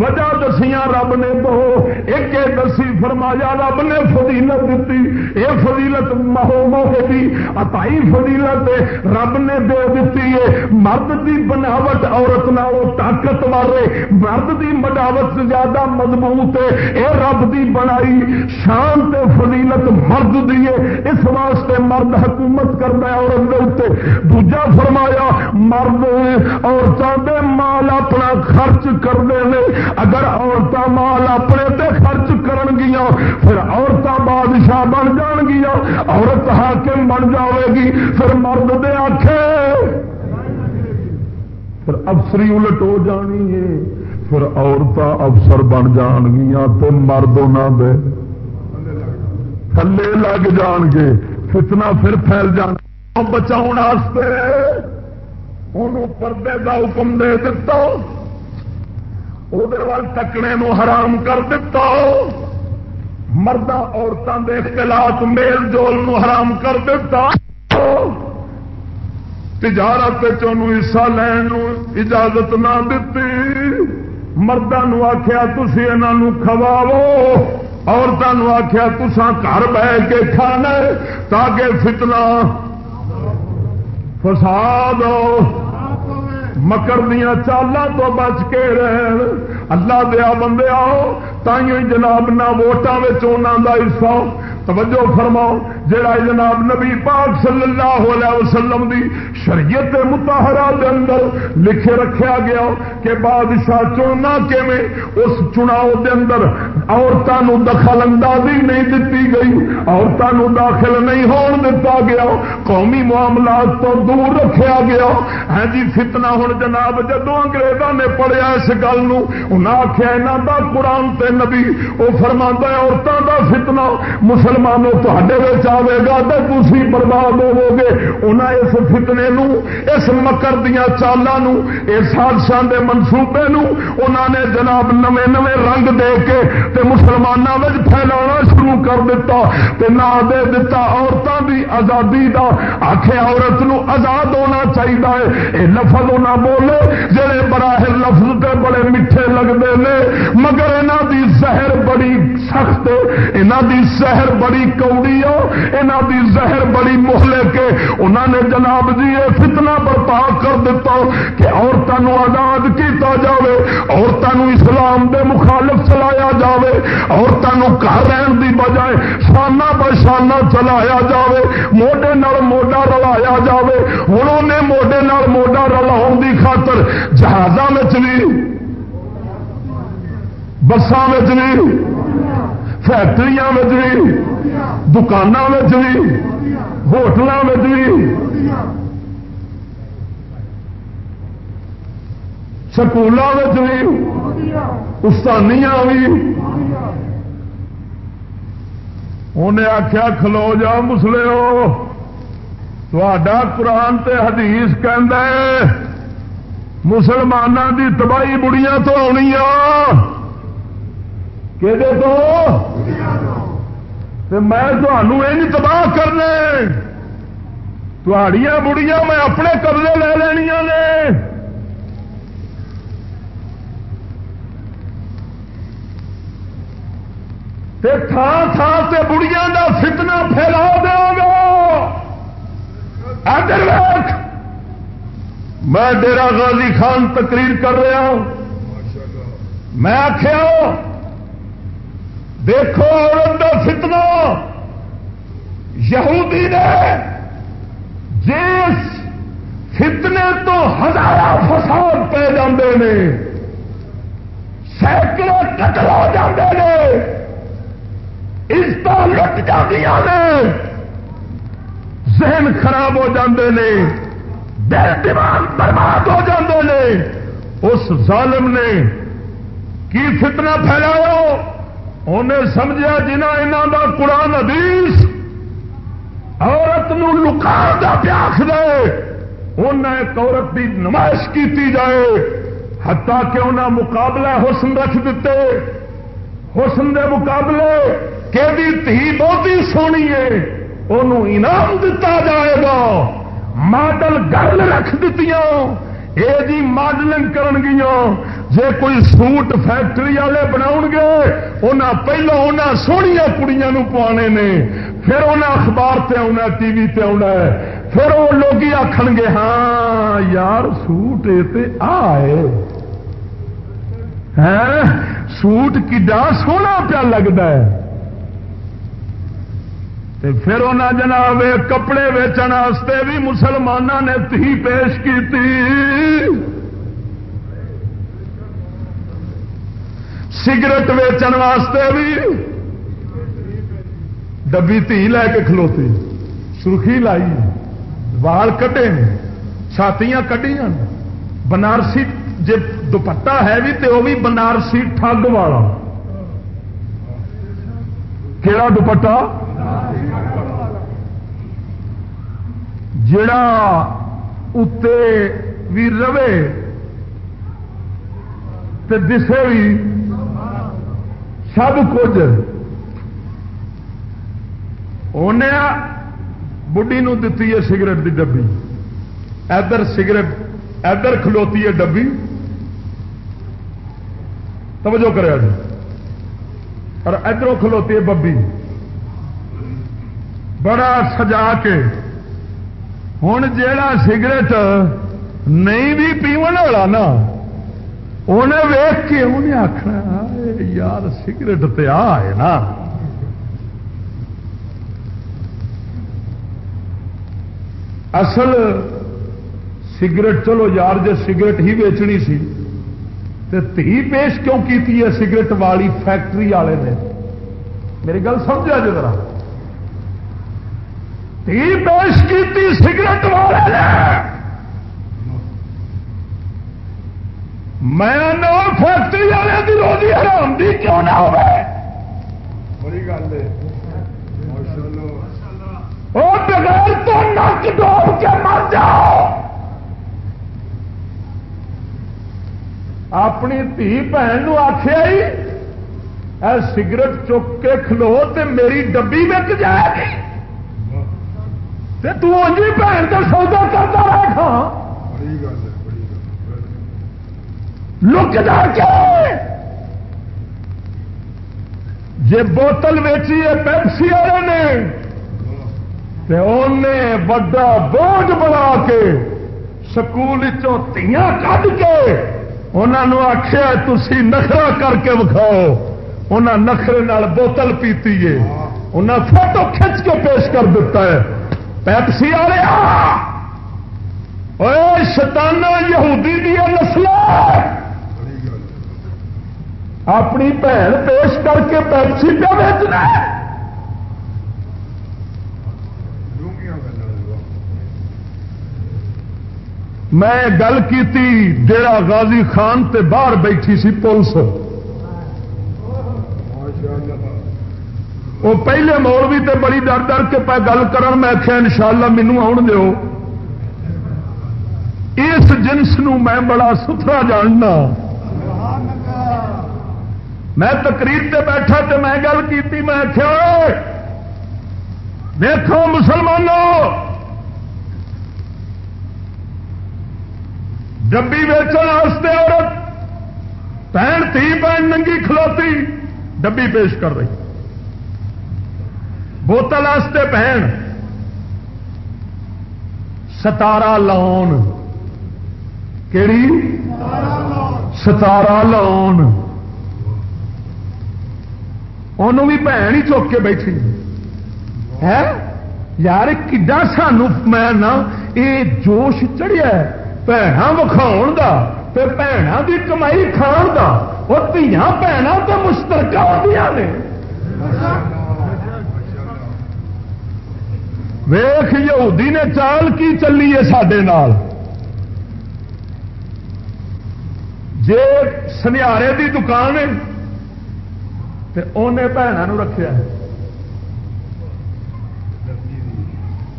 وجہ دسیاں رب نے بہو، ایک دسی فرمایا، رب نے فضیلت دیتی یہ فضیلت مہو موہے کی اتائی فضیلت رب نے دے دیتی ہے۔ مرد دی بناوٹ عورت نالوں طاقت والے، مرد دی بناوٹ زیادہ مضبوط ہے۔ اے رب دی بنائی شان تے فضیلت مرد دی ہے۔ اس واسطے مرد حکومت کرنا ہے عورت دے دوجا فرمایا، مرد عورتوں دے مال اپنا خرچ کرتے ہیں اگر عورتیں مال اپنے تے خرچ کرن گیا پھر عورتیں بادشاہ بن جان گیا عورت حاکم بن جاوے گی، پھر مرد دے آخے پھر افسری الٹ ہو جانی ہے۔ پھر عورتیں افسر بن جان گیا تو مرد انہوں دے۔ تھلے لگ جان گے فتنا پھر پھیل جان بچاؤ پردے کا حکم دے دتا تکنے نو حرام کر دتا مردہ عورتوں کے خلاف میل جول نو حرام کر دتا تجارت حصہ لین اجازت نہ دیتی مردوں آخیا تھی یہ کھواو عورتوں آخیا تسان گھر بہ کے کھانا تاکہ فتنہ فساد مکر دیا چالا تو بچ کے رہن۔ اللہ دیا بندے آؤ تھی جناب نہ ووٹان کا حصہ توجہ فرماؤ جڑا جناب نبی پاک صلی اللہ علیہ وسلم دی شریعت متحرہ دے اندر لکھے رکھا گیا کہ بادشاہ چننا کیویں اس چناؤ دے اندر عورتوں دخل اندازی نہیں دیتی گئی عورتوں داخل نہیں ہون دیتا گیا قومی معاملات تو دور رکھا گیا ہے جی فتنا ہوں جناب جدو انگریزوں نے پڑھیا اس گل انہیں آخیا یہاں کا قرآن تے میرے نبی وہ فرما عورتوں کا فتنا مسلمانوں تے آئے گا تو تھی برباد ہوو گے انہیں اس فتنے نو، اس مکر دیا چالوں اس حادثہ کے منصوبے نو انہوں نے جناب نمے نمے رنگ دے کے تے مسلمانوں میں پھیلا شروع کر دیتا تے نہ دے دیتا عورتوں کی آزادی کا آخے عورت نو آزاد ہونا چاہیے یہ لفظ نہ بولے جہے براہ لفظ تے بڑے میٹھے لگتے ہیں مگر یہاں دی دی زہر بڑی سخت یہاں دی زہر بڑی بڑی کوڑی یہاں دی زہر بڑی محلے کے انہوں نے جناب جی یہ فتنا برپا کر دیتا کہ عورتوں آزاد کیتا جاوے عورتوں اسلام دے مخالف چلایا جاوے عورتوں گھر رہن دی بجائے شانہ بشانہ چلایا جاوے، موڈے نال موڈا رلایا جاوے۔ ہوں نے موڈے نال موڈا رلاؤ دی خاطر جہازوں میں بھی بسان بھی فیکٹری بھی دکانوں میں بھی ہوٹلوں بھی سکولوں بھی استانیاں بھی انہیں آخیا کھلو جا مسلے ہو تا قرآن تے حدیث کہ مسلمانوں دی تباہی بڑیاں تو آنی آ کہ میں تمہوں یہ تباہ کرنے۔ تھوڑیاں بڑیاں میں اپنے قبضے لے لینیا نے۔ تھان تھان سے بڑیاں کا فتنا پھیلا دیا گا۔ ادھر میں ڈیرا غازی خان تقریر کر رہا ہوں۔ میں آخیا دیکھو عورت کا فتنا یہودی نے جس فتنے تو ہزار فساد پہ جاندے نے سینکڑے قتل ہو جاندے نے عزت لٹ جاندیاں نے، ذہن خراب ہو جاندے نے، دل دماغ برباد ہو جاندے نے۔ اس ظالم نے کی فتنہ پھیلایا؟ انہیں سمجھا جنا یہاں کا قرآن حدیث عورت نکا کا پیاس دے انہیں ایک عورت کی نمائش کی جائے ہتا کہ انہیں مقابلہ حسن رکھ دیتے حسن دے مقابلے کہ تھی بہت ہی سونی ہے، انہوں انعام دتا جائے گا۔ ماڈل گل رکھ دیتی یہ جی ماڈلنگ کرن جے کوئی سوٹ فیکٹری والے بنا گے انہیں پہلو انہیں سویا کڑیاں پوانے نے، پھر انہیں اخبار سے آنا ٹی وی تے آنا ہے۔ پھر وہ لوگ آخ گے ہاں یار سوٹ یہ آئے ہاں، سوٹ کڈا سونا پیا لگتا ہے۔ پھر انہیں جناب کپڑے ویچن بھی مسلمانوں نے تھی پیش کی سگرٹ ویچن واسطے بھی۔ ڈبی تھی لے کے کھلوتے سرخی لائی۔ وال کٹے چھاتیاں کٹیاں بنارسی جی دوپٹا ہے بھی تو وہ بھی بنارسی ٹھگ والا۔ کہڑا دوپٹا جڑا اتنے بھی رہے دسے بھی۔ سب کچھ۔ بڑھی دتی ہے سگریٹ کی ڈبی۔ ادھر سگریٹ ادھر کھلوتی ہے ڈبی۔ توجہ کرے جی اور ادھر کھلوتی ہے ببی۔ بڑا سجا کے۔ ہوں جا سگریٹ نہیں بھی پیو والا نا انہیں ویخ کے انہیں آخنا یار، سگریٹ تو آ ہے نا۔ اصل سگریٹ، چلو یار جی سگریٹ ہی ویچنی سی تو تھی پیش کیوں کی ہے سگریٹ والی فیکٹری والے نے؟ میری گل سمجھا جی ذرا۔ تھی پیش کی سگریٹ والے نے۔ میں نو فیکٹری والے کی روزی حرام دی کیوں نہ ہو بڑی گل ہے۔ بغیر تو نک ڈوب کے مر جاؤ۔ اپنی دھی بھن آخیا ہی سگریٹ چک کے کھلو تے میری ڈبی وک جائے گی۔ تھی بھن کا سودا کرتا رہا کھا لک جا کے۔ جی بوتل ویچی ہے، پیپسی والے نے۔ انہیں وڈا بوجھ بنا کے سکول تیاں کھ کے انہوں آخیا تھی نخرا کر کے وکھاؤ۔ انہیں نخرے بوتل پیتی ہے۔ انہیں فوٹو کھچ کے پیش کر دیتا ہے۔ پیپسی والے شتانا یہودی دیا نسل اپنی بھن پیش کر کے پیپسی پہ بیچنا میں گل کی ڈیرا غازی خان تے باہر بیٹھی سی پولیس۔ وہ پہلے مولوی تے بڑی ڈر ڈر کے پہ گل کر میں آخیا ان شاء اللہ مینو آن دو اس جنس نو میں بڑا ستھرا جاننا۔ میں تقریر تے بیٹھا تے میں گل کی میں آخیا دیکھو مسلمانوں ڈبی ویچن واسطے عورت، پہن تھی پہن ننگی، کھلوتی، ڈبی پیش کر رہی۔ بوتل واسطے پہن ستارا لاؤن کیڑی؟ ستارا لاؤن انہوں بھی بھن ہی چوک کے بیٹھی ہے یار کڈا سانو میں نا یہ جوش چڑھیا بھنا وکھاؤ بھنا کی کمائی کھان کا وہ دیا بھنا تو مشترکہ ہوتی نے ویخ یہودی نے چال کی چلی ہے سڈے جی سنیارے دی دکان ہے انہیں بھنوں رکھا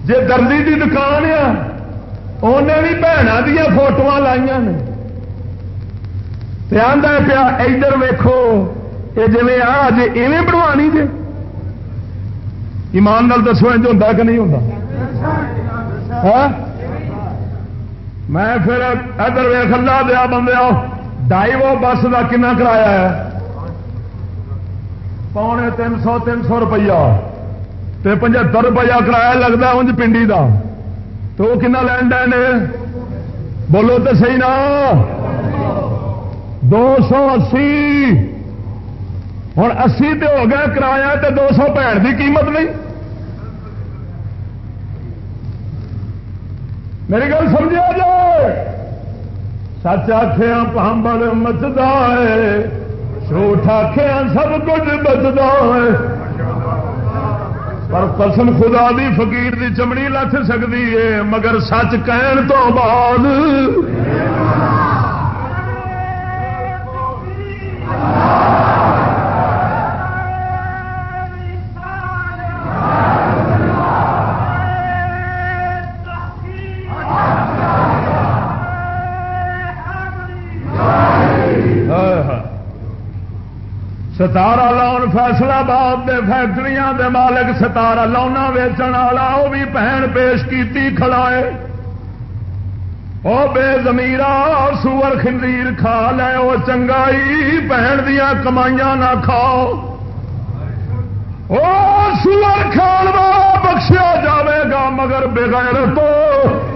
جی دردی دی دکان ہے انہیں بھی بھنوں دیا فوٹو لائی پیا ادھر ویکو یہ جی آج ایویں بنوانی جی ایمان نال دسو انج ہوتا کہ نہیں ہوتا میں پھر ادھر ویخ اللہ دیا بندے ڈائیو بس کا کنا کرایا ہے پونے تین سو تین سو روپیہ پچہتر روپیہ کرایہ لگتا انج پنڈی کا تو وہ کنا لین دین بولو تو صحیح نا۔ دو سو اسی۔ ہوں اسی تو ہو گیا کرایہ تو دو سو بھن کی قیمت نہیں۔ میری گل سمجھا جائے سچ آخیا پہمبل مچتا ہے۔ جھوٹ آخیا سب کچھ بچتا ہے۔ پر قسم خدا دی فقیر دی چمڑی لکھ سکتی ہے، مگر سچ کہن تو بعد۔ ستارا لاؤن فیصلہ باد دے فیکٹری دے مالک ستارا لاؤنا ویچن والا وہ بھی پہن پیش کی کھلائے او بے زمیرا سور خنزیر کھا لے وہ چنگائی پہن دیا کمائیاں نہ کھاؤ۔ او سور کھان والا بخشیا جاوے گا مگر بغیر تو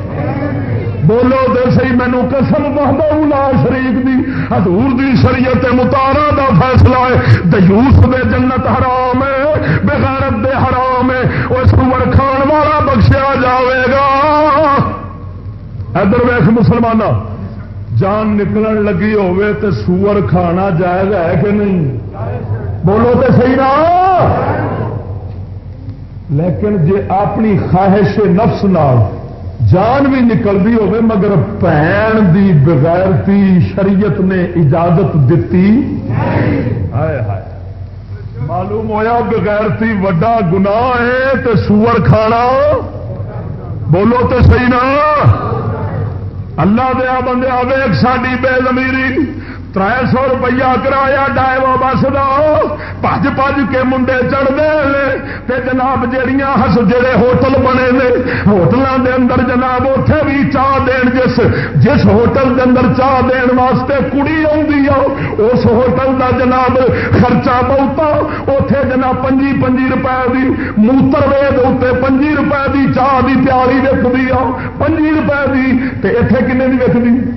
بولو تو سی مینو قسم بہبا شریف دی۔ حضور دی شریعت متارا دا فیصلہ ہے۔ دیوس دے جنت حرام ہے بغیرت دے حرام ہے۔ وہ سور کھان والا بخشیا جاوے گا۔ ادھر ویس مسلمان جان نکلن لگی ہوے تو سور کھانا جائز ہے کہ نہیں؟ بولو تو صحیح نہ لیکن جے اپنی خواہش نفس نال جان بھی نکلتی ہوگی مگر بھن دی بغیرتی شریعت نے اجازت دیتی۔ ہائے ہائے۔ معلوم ہویا بغیرتی وڈا گناہ ہے تے سور کھانا۔ بولو تو صحیح نا۔ اللہ دیا بندے آوے ساری بے زمیری۔ تر سو روپیہ کرایا، ڈائیو بس دج پج کے منڈے چڑھتے ہیں جناب جہیا ہس جڑے ہوٹل بنے نے ہوٹلوں دے اندر جناب اتے بھی چاہ دین، جس جس ہوٹل دے اندر چاہ دین واسطے کڑی اس ہوٹل دا جناب خرچہ بہتا۔ اتے جناب پنجی پنجی روپئے کی موتر وید اتنے پنجی روپئے کی چاہ کی پیاری وکتی آ، پنجی روپئے کی اتے کنے کی وکتی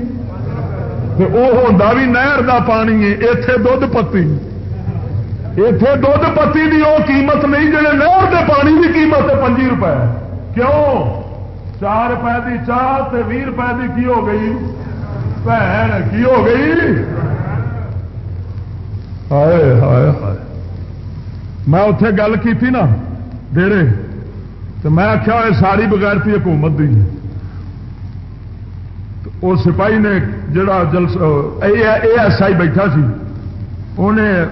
وہ ہوتا بھی نہر کا پانی ہے اتے دھد پتی اتے دھد پتی کی وہ قیمت نہیں جی نہر کے پانی کی قیمت ہے پنجی روپئے کیوں چار روپئے کی چاہ بھی روپئے کی کی ہو گئی بھن کی ہو گئی ہائے ہائے ہائے میں اتے گل کی نا ڈیڑے تو میں آخیا ساری بغیرتی حکومت دی وہ سپاہی نے جڑا جلس اے ایس آئی بیٹھا سی انہیں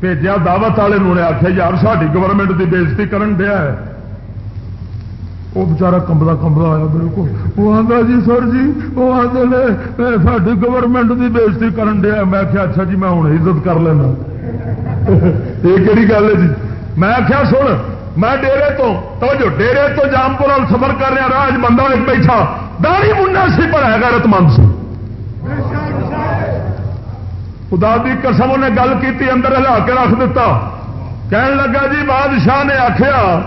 بھیجا دعوت والے نے آخیا یار ساری گورنمنٹ کی بےزتی کرن دیا ہے۔ وہ بچارا کمبلا کمبلا آیا بالکل۔ وہ آتا جی سر جی وہ آتے ساری گورنمنٹ کی بےزتی کرن دیا میں آخیا اچھا جی میں ہوں عزت کر لینا۔ یہ کہڑی گل ہے جی؟ میں آخیا سن، میں ڈیرے تو تو جو ڈیرے تو جامپور سفر کر رہا راج بندہ ایک بیٹھا۔ داری منڈا سی، پر ہے غیرت مند سی۔ خدا دی قسم انہیں گل کی اندر ہلا کے رکھ دیتا کہن لگا جی بادشاہ نے آخیا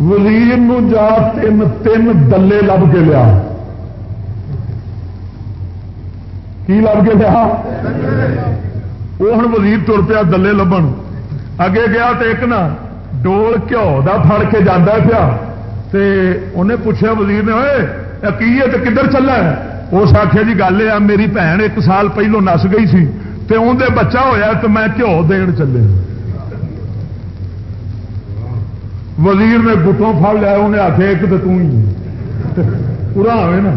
وزیر جا تین تین دلے لب کے لیا۔ کی لب کے لیا؟ وہ ہوں وزیر تر پیا دلے لبن۔ اگے گیا تو ایک نا، ڈول گھو کا فڑ کے جانا پیا۔ انہیں پوچھا وزیر نے ہوئے کی ہے تو کدھر چلا ہے؟ اس آخیا جی گل ہے، میری بھن ایک سال پہلو نس گئی سی تو اندر بچہ ہویا تو میں گھو دین چلے۔ وزیر نے گٹوں پڑ لیا، انہیں آخیا ایک تو تھی پورا ہوئے نا۔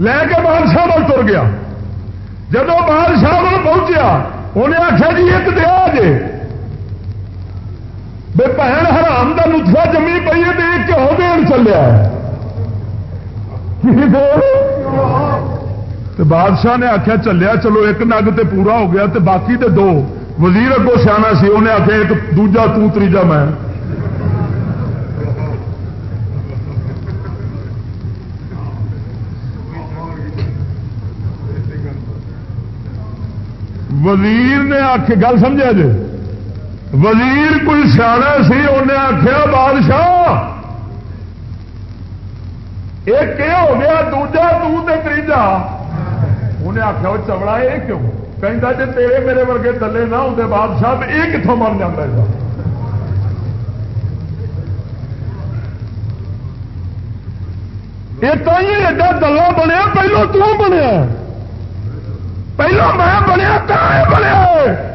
لے کے بادشاہ وال تر گیا۔ جب بادشاہ وال پہنچیا، انہیں آخیا جی ایک دیا جے۔ بے بھن حرام کا لطفا جمی پی ہے، دیکھ کے ہو دین چلیا بادشاہ نے آخیا چلیا چلو، ایک نگ تے پورا ہو گیا تے باقی تے دو۔ وزیر اگو سیاح سی انہیں آخیا ایک دوجا تیجا میں۔ وزیر نے آخ گل سمجھا جی وزیر کوئی سیاح سی، انہیں آخیا بادشاہ، ایک یہ ہو گیا؟ دوجا تیجا انہیں آخیا وہ چوڑا یہ کیوں؟ کہہ جی تیرے میرے ورگے تلے نہ ہوں بادشاہ یہ کتوں من جاتا ہے؟ یہ تو ایڈا دلہ بنیا، پہلو تو بنیا پہلو میں بنیا بنیا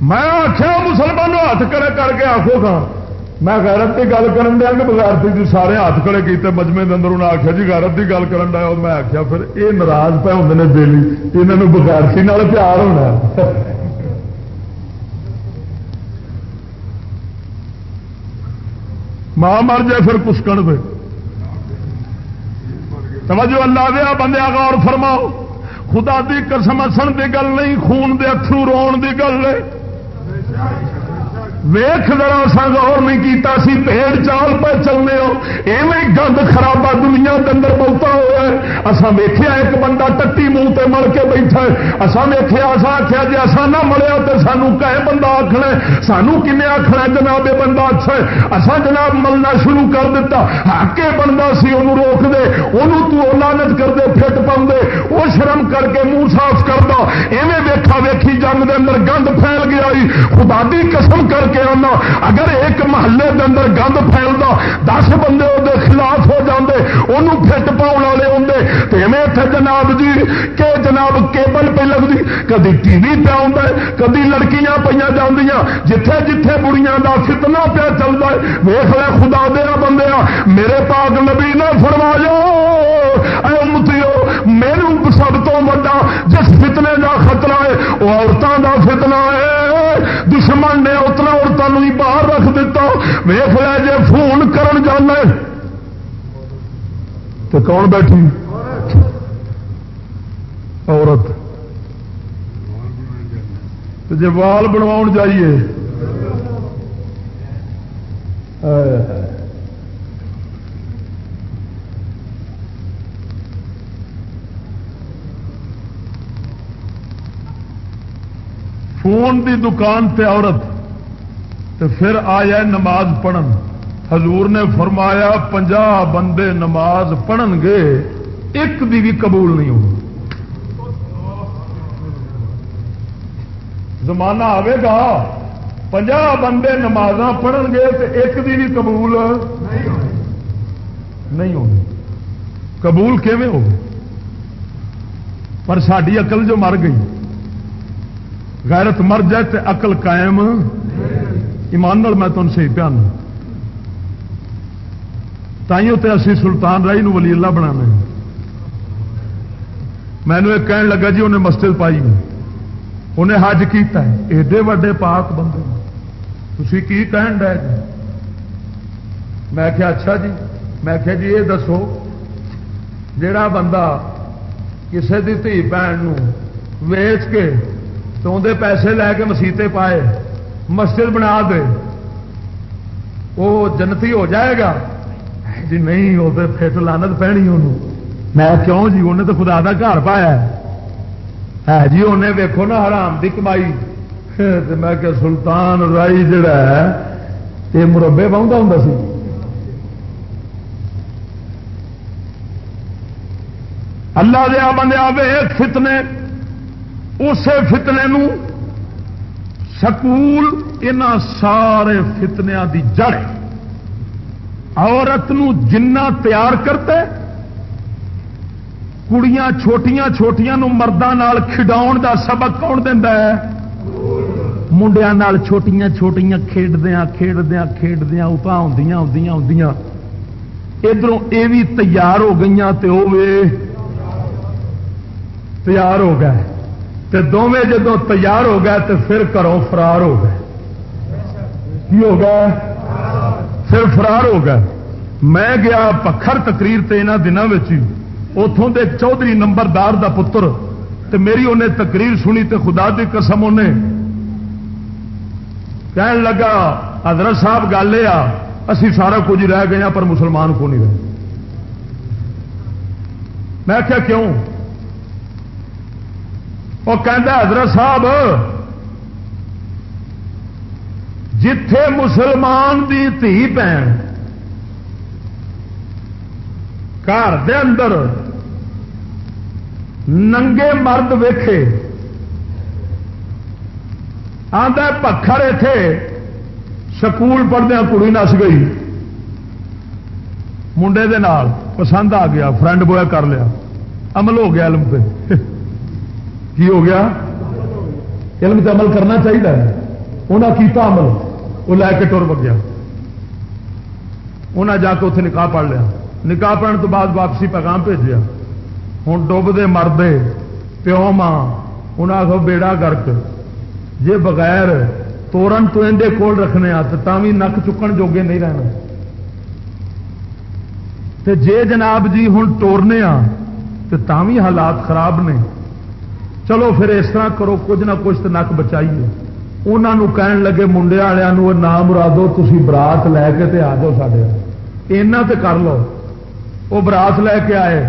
میں آخیا مسلمانوں ہاتھ کڑے کر کے آخو گا۔ میں غیرت کی گل کر دیا کہ بغیرتی جی سارے ہاتھ کڑے کیتے مجمے کے اندر انہیں آخیا جی غیرت کی گل کر دیا میں آخیا پھر یہ ناراض پہ ہوں نے دلی یہاں بغیرتی پیار ہونا ماں مر جائے پھر کسکن پہ توجہ اللہ دیا بندے غور فرماؤ۔ خدا دی قسم اصل دی گل نہیں، خون دے اترو رو دی گل نہیں۔ ہاں ویخ ذرا سا غور نہیں کیتا سی پیڑ چال پہ چلنے ہو۔ ایویں گند خرابہ دنیا کے اندر بہتا ہوا ہے۔ اصا ویخیا ایک بندہ ٹٹی منہ تے مل کے بیٹھا ہے۔ اصا ویخیا اصا آخیا جی اصا نہ ملیا تو سانو کہ بندہ آخنا سانو کن آخنا جناب، یہ بندہ اچھا ہے۔ اصا جناب ملنا شروع کر دیتا کے بندہ سی انہوں روک دے۔ انہوں تو لانت کر دے فٹ پاؤں دے وہ شرم کر کے منہ صاف کر دو ایویں ویکھا ویکھی جنگ دے اندر گند پھیل گیا خدا دی قسم کر کے آنا اگر ایک محلے دے اندر گند پھیلتا، دس بندے وہ خلاف ہو جاندے انہوں فٹ پاؤ والے ہوں تو ایویں اتنے جناب جی کہ جناب کیبل پہ لگتی کدی ٹی وی پہ آتا ہے، کدی لڑکیاں پہ جاندیاں، جتھے جتھے بڑیاں دا فتنہ پہ چلتا ہے ویخ لے خدا دیا بندے میرے پاک نبی نے فرمایا امتیو میرے سب تو وا جس فتنے کا خطرہ ہے، وہ عورتوں کا فتنا ہے، دشمن نے اتنا عورتوں باہر رکھ دیتا ویخ لے جی فون کرن جانا تو کون بیٹھی؟ عورت۔ جی وال بنوا جائیے۔ فون دی دکان تے عورت۔ تے پھر آیا نماز پڑھن۔ حضور نے فرمایا پنجا بندے نماز پڑھن گے، ایک دی بھی قبول نہیں ہو۔ زمانہ آئے گا پنجا بندے نماز پڑھن گے تو ایک دی بھی قبول نہیں ہونی قبول کیون ہو؟ پر ساری اقل جو مر گئی، غیرت مر جائے تو اقل قائم۔ ایمان میں تم صحیح پیان تائیوں تے اسی سلطان رائی نو ولی اللہ بنا میں نے ایک کہن لگا جی انہیں مسجد پائی۔ انہیں حج کیتا ہے۔ ایڈے وڈے پاک بندے تھی کی کہن ڈے جی؟ میں کیا اچھا جی۔ میں کیا جی یہ دسو جڑا بندہ کسی کی دھی بھن ویچ کے تو اندر پیسے لے کے مسیطے پائے مسجد بنا دے، وہ جنتی ہو جائے گا۔ جی نہیں، وہ فٹ لانت پہنی انہوں۔ میں کیوں جی؟ انہیں تو خدا کا گھر پایا ہے۔ جی انہیں ویکو نا حرام کی کمائی۔ میں کہ سلطان رائی جڑا ہے، یہ مربے بہت ہوں سی۔ اللہ دیا بندے ویخ فتنے، اسے فتنے نو سکول ان سارے فتنیا دی جڑ عورت نو جنہ تیار کرتے کڑیاں چھوٹیاں چھوٹیاں نو مردوں کھڈاؤ دا سبق کون دینا ہے منڈیا چھوٹیاں چھوٹیاں کھیڈدیا کھیڈدیا کھیڈدیا اتنا آدی آدی آدی ادھر یہ بھی تیار ہو گئی تو وہ تیار ہو گئے تو دونیں جدو تیار ہو گئے تو پھر کرو فرار ہو گئے۔ کی ہو گیا پھر فرار ہو گئے۔ میں گیا پکھر تقریر تے انہوں دنوں اتوں دے چودھری نمبردار دا پتر۔ تے میری انہیں تقریر سنی تے خدا دی قسم انہیں کہن لگا، حضرت صاحب گل یہ اسی سارا کچھ رہ گئے پر مسلمان کو نہیں رہے؟ میں کیا کیوں؟ وہ حضرت صاحب، جتھے مسلمان دی دھی بھن گھر دے اندر ننگے مرد ویکھے آدھا پکھر اتے سکول پڑھدیا کڑی نس گئی۔ منڈے دے نال پسند آ گیا فرنڈ بوائے کر لیا۔ عمل ہو گیا علم پہ۔ کی ہو گیا؟ علم سے عمل کرنا چاہیے۔ انہیں کیتا عمل۔ وہ لے کے ٹور گیا انہیں جا کے اتنے نکاح پڑھ لیا۔ نکاح پڑھنے تو بعد واپسی پیغام بھیجا ہوں ڈبتے مردے، پیو ماں انہیں آخو بیڑا گرک۔ جے بغیر تورن تو اندے کول رکھنے آ تو بھی نک چکن جوگے نہیں رہنا۔ تے جے جناب جی ہوں ٹورنے آ تو بھی حالات خراب نے۔ چلو پھر اس طرح کرو، کچھ نہ کچھ تو نک بچائیے۔ انہوں کہن لگے، منڈے والوں نام مرادو تھی برات لے کے تے آ جاؤ سڈے اینا ہاں۔ تے کر لو۔ وہ برات لے کے آئے،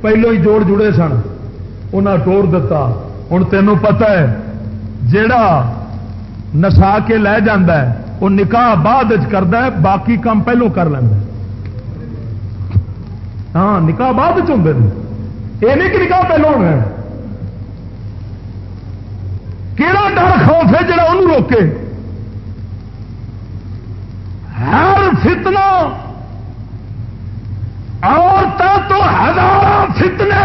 پہلو ہی جوڑ جڑے سن۔ انہیں ٹور دتا۔ ہوں تینوں پتہ ہے جڑا نسا کے لے جا وہ نکاح بعد کرتا ہے، باقی کام پہلو کر لینا ہاں نکاح بعد چ یہ نہیں کہ نکاح پہلو ہونا ہے۔ کہڑا ڈر خوف ہے جڑا انہوں روکے؟ ہر فتنہ عورتوں تو ہزار فتنے۔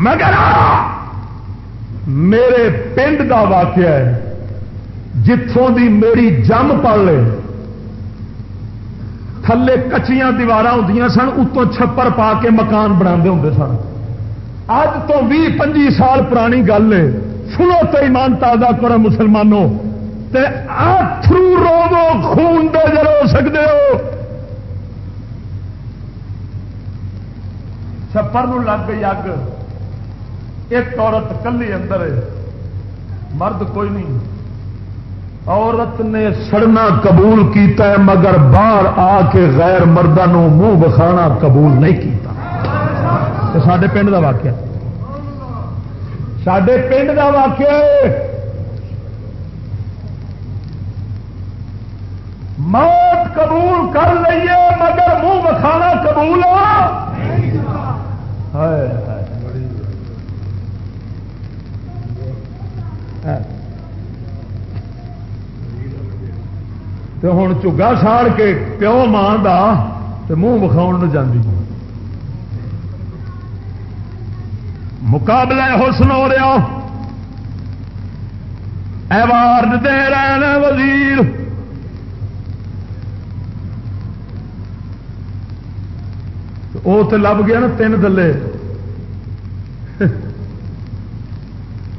مگر میرے پنڈ کا واقعہ ہے جتوں دی میری جم پڑ لے، تھلے کچیاں دیوار ہوں سن، اتوں چھپر پا کے مکان بنا ہوں سن۔ اج تو بھی پنجی سال پرانی گل ہے سنو تو ایمان تازہ کرو مسلمانوں تھرو رو خون دے جرو سکتے ہو چھپر لگ گئی اگ ایک عورت کلی اندر ہے مرد کوئی نہیں عورت نے سڑنا قبول کیتا ہے مگر باہر آ کے غیر مردوں منہ بخانا قبول نہیں کیتا سڈے پنڈ کا واقعہ سڈے پنڈ کا واقعہ موت قبول کر لیے مگر منہ بخانا قبول ہوں چگا ساڑ کے پیو ماں کا منہ وکھاؤ جاندی مقابلہ حسن ہو رہا۔ ایوارڈ دے رہے وزیر۔ وہ تو لب گیا نا تین دلے۔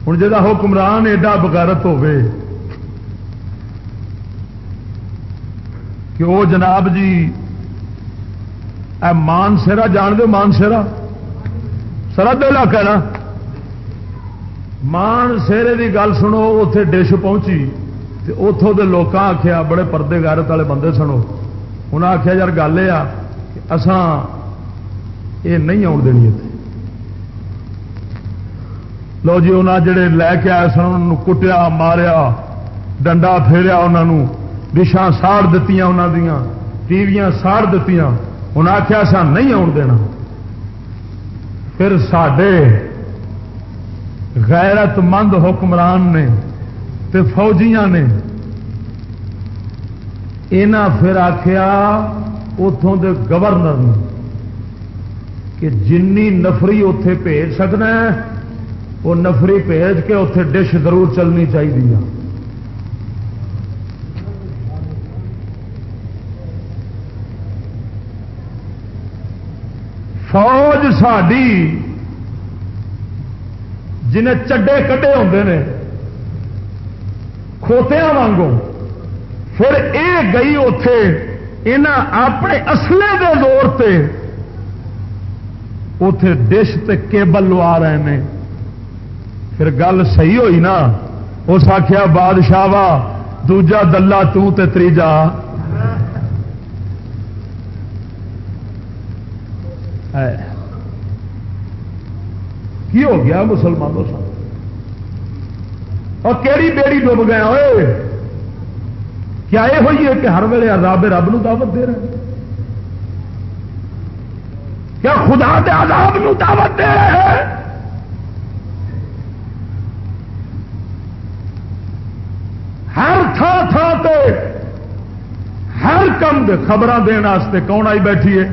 ہوں جا حکمران ایڈا بغارت ہوے کہ وہ جناب جی اے مان سیرا جان دو مان سیرا سرد علاقہ نا۔ مان سیرے کی گل سنو اتے ڈش پہنچی اتوں کے لوگ آخیا بڑے پردے گارت والے بندے سنو۔ انہیں آخیا یار گل یہ اسان یہ نہیں آن دینی اتنے لو جی انہیں جڑے لے کے آئے سن انہوں کٹیا، ماریا، ڈنڈا پھیریا انہوں ڈشاں ساڑ دیتی انہوں دیا ٹیویاں ساڑ دیتی انہیں آخیا سا نہیں آن دینا۔ پھر سڈے غیرت مند حکمران نے تے فوجیاں نے یہاں پھر آخیا اتوں دے گورنر نے کہ جنی نفری اتے بھیج سکنا ہے، وہ نفری بھیج کے اتے ڈش ضرور چلنی چاہیے فوج ساری جنہیں چڈے کڈے ہوتے ہیں کھوتیا وگوں پھر یہ گئی اتے یہاں اپنے اصلے کے زور سے اتے ڈش تے کیبل لوا رہے ہیں پھر گل صحیح ہوئی نا، اس آخیا بادشاہ وا، دوجا دلہ تیجا کی ہو گیا مسلمانوں سب اور کہڑی بیڑی ڈب گیا ہوئے؟ کیا یہ ہوئی ہے کہ ہر ویلے عذاب رب نو دعوت دے رہے کیا خدا دے عذاب نو دعوت دے رہے ہیں؟ ہر تھان تھان تے ہر کم خبر دن کون آئی بیٹھی ہے؟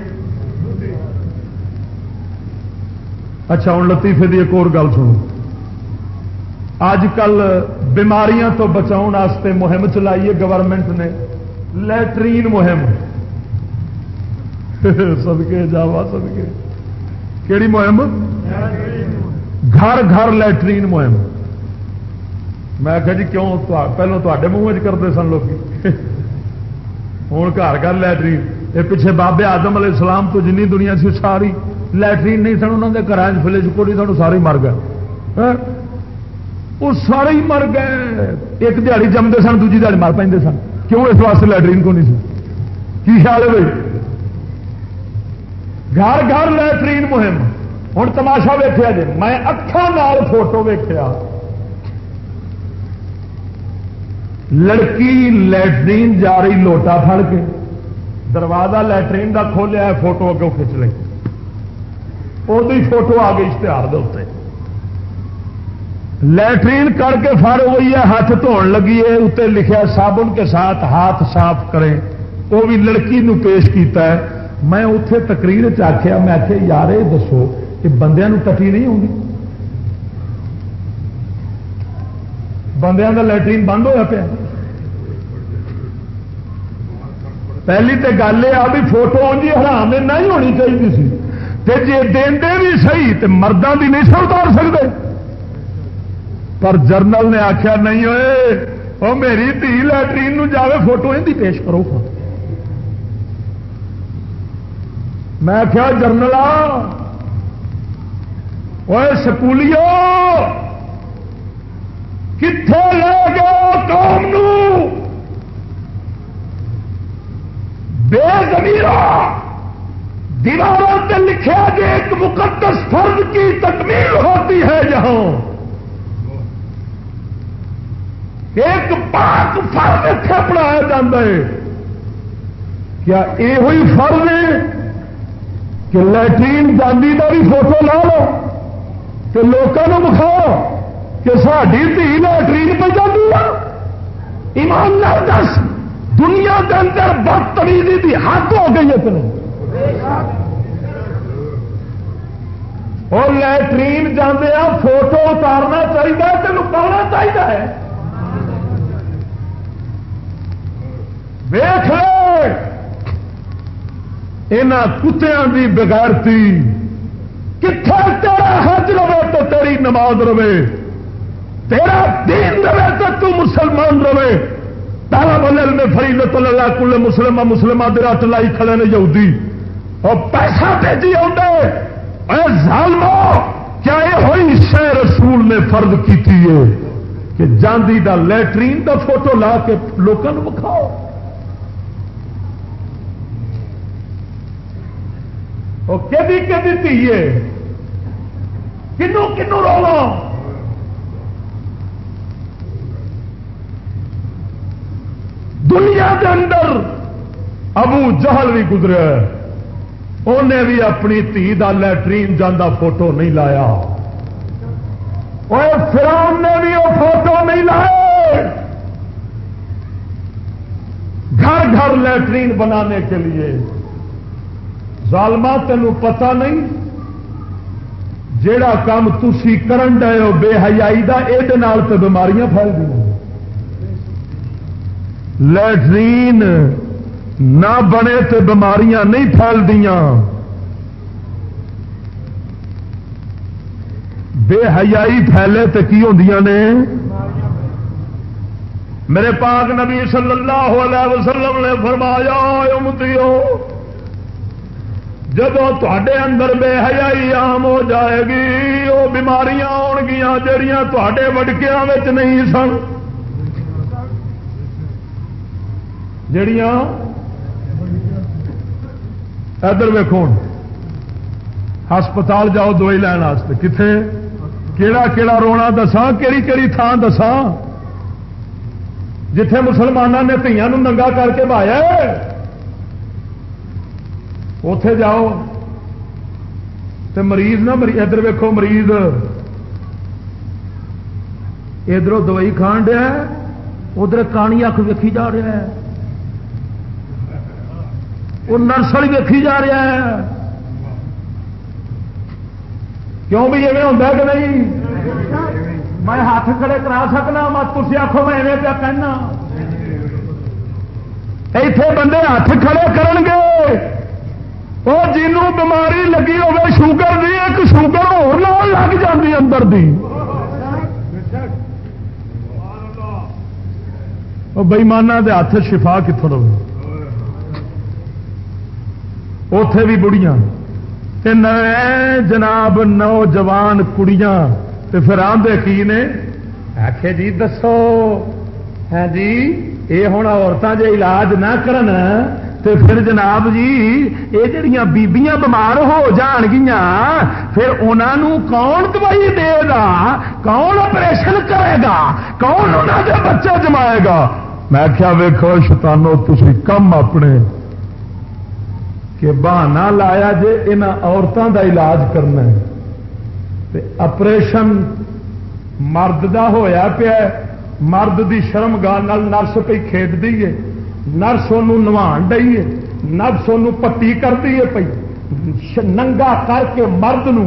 اچھا ہوں لطیفے کی ایک اور گل سنو۔ اج کل بیماریاں تو بچاؤ واسطے مہم چلائی ہے گورنمنٹ نے۔ لٹرین مہم۔ سدکے جاوا، سدکے۔ کہڑی مہم؟ گھر گھر لٹرین مہم۔ میں جی کیوں پہلو تے منہ کرتے سن لوگ ہوں گھر گھر لٹرین یہ پیچھے بابے آدم علیہ السلام تو جنی دنیا سی ساری۔ لٹرین نہیں سن انہوں نے گھر فلے چکوڑی سن سارے مر گئے وہ سارے ہی مر گئے ایک دیہڑی جمتے سن دوجی دیہڑی مر پہ سن کیوں اس واسطے لٹرین کو نہیں سی کی خیال ہے بھائی گھر گھر لٹرین مہم ہوں تماشا ویخیا جی میں اکھان فوٹو ویخیا لڑکی لٹرین جا رہی لوٹا پھڑ کے دروازہ لٹرین کا کھولیا فوٹو اگوں کھچ لی وہ فوٹو آ گئی اشتہار دے لٹرین کر کے فر ہوئی ہے ہاتھ دھو لگی ہے اتنے لکھا صابن کے ساتھ ہاتھ صاف کریں وہ بھی لڑکی نو پیش کیتا ہے میں اتے تقریر چکھیا میں آخیا یار یہ دسو کہ بندیا کٹی نہیں ہوگی بندیا کا لٹرین بند ہوا پیا پہلی تو گل یہ آ بھی فوٹو جی حرام نہیں ہونی چاہیے سی جی دے بھی صحیح تو مردوں کی نہیں سر اتار سکتے پر جرنل نے آخیا نہیں ہوئے وہ میری دھی لٹرین جائے فوٹو یہ پیش کرو میں کیا جرنل وہ سکولیو کتوں لے گیا قوم بے زمیرہ! دیواروں سے لکھا کہ ایک مقدس فرض کی تکمیل ہوتی ہے جہاں ایک پاک فرض اتنے پڑھایا جا ہے کیا یہ فرض ہے کہ لٹرین گاندھی کا بھی فوٹو لا لو کہ لوگوں بکھاؤ کہ ساری دھی لٹرین پہ جاتی ہے۔ ایماندار دس، دنیا کے اندر بدتمیزی کی حد ہو گئی اتنے اور لٹرین جانے فوٹو اتارنا چاہیے کہ لکانا چاہیے۔ ویخ کتوں کی بغیرتی کتنے تیرا حج رہے تو تیری نماز رہے، تیرا دین رہے تو تو مسلمان رہے۔ تالا بلل میں فریدت اللہ کل مسلم مسلم دراٹ ٹلائی کھڑے نے یہودی۔ اور پیسہ بھیجی آؤ ظالمو، کیا یہ ہوئی شہ رسول نے فرض کی ہے کہ جاندی دا لیٹرین دا فوٹو لا کے لوگوں بکھاؤ وہ کدی کدی تھی کنو کنو رو دنیا کے اندر ابو جہل بھی گزرا انہیں بھی اپنی دھی کا لٹرین جانا فوٹو نہیں لایا۔ اور فرون نے بھی وہ فوٹو نہیں لائے۔ گھر گھر لیٹرین بنانے کے لیے۔ ظالما تینوں پتا نہیں جیڑا کام تھی کرن ڈے ہو، بے حیائی کا یہ بیماریاں پھیل گئی لٹرین نہ بنے تو بیماریاں نہیں پھیل دیا بے حیائی پھیلے تو کی ہوں نے؟ میرے پاک نبی صلی اللہ علیہ وسلم نے فرمایا امتیو، جب تے اندر بے حیائی عام ہو جائے گی وہ بیماریاں آن گیا جہیا تے وڈکیا نہیں سن جڑیاں ادھر ویکو ہسپتال جاؤ دوائی لین کتنے کیڑا کیڑا رونا دسا کہڑی کہڑی تھان دسا جتھے مسلمانوں نے دیا ننگا کر کے بایا اتے جاؤ۔ تو مریض نہ ادھر ویکو مریض۔ ادھر دوائی کھان دیا ادھر کانی اک ویکھی جا رہا ہے۔ وہ نرسری ویکھی جا رہا ہے۔ کیوں بھی ایویں ہوتا کہ نہیں؟ میں ہاتھ کھڑے کرا سکنا مت تھی آخو میں ایویں پیا کہنا۔ ایتھے بندے ہاتھ کھڑے کرن گے۔ وہ جنوں بیماری لگی ہوگی شوگر دی، ایک شوگر ہو لگ جاتی اندر دی۔ بئیمانہ دے ہاتھ شفا کتوں رہے اتے بھی بڑیاں نئے جناب نوجوان کڑیاں۔ تے پھر آدھے کی نے؟ آخے جی دسو۔ ہاں جی یہ ہوں عورتیں جی علاج نہ کرن، تے پھر جناب جی یہ جڑیاں بیبیاں بمار ہو جان گیا پھر انہوں کون دوائی دے گا؟ کون آپریشن کرے گا؟ کون انہوں کے بچے جمائے گا؟ میں کیا ویکو شتانو تھی کم اپنے کہ بہانا لایا جے ان عورتوں کا علاج کرنا ہے۔ اپریشن مرد دا ہویا پیا مرد دی شرم گاہ نرس پہ کھیت دیے نرس ان نوان ڈی نرس ان پٹی کر دیے پی ننگا کر کے مرد نو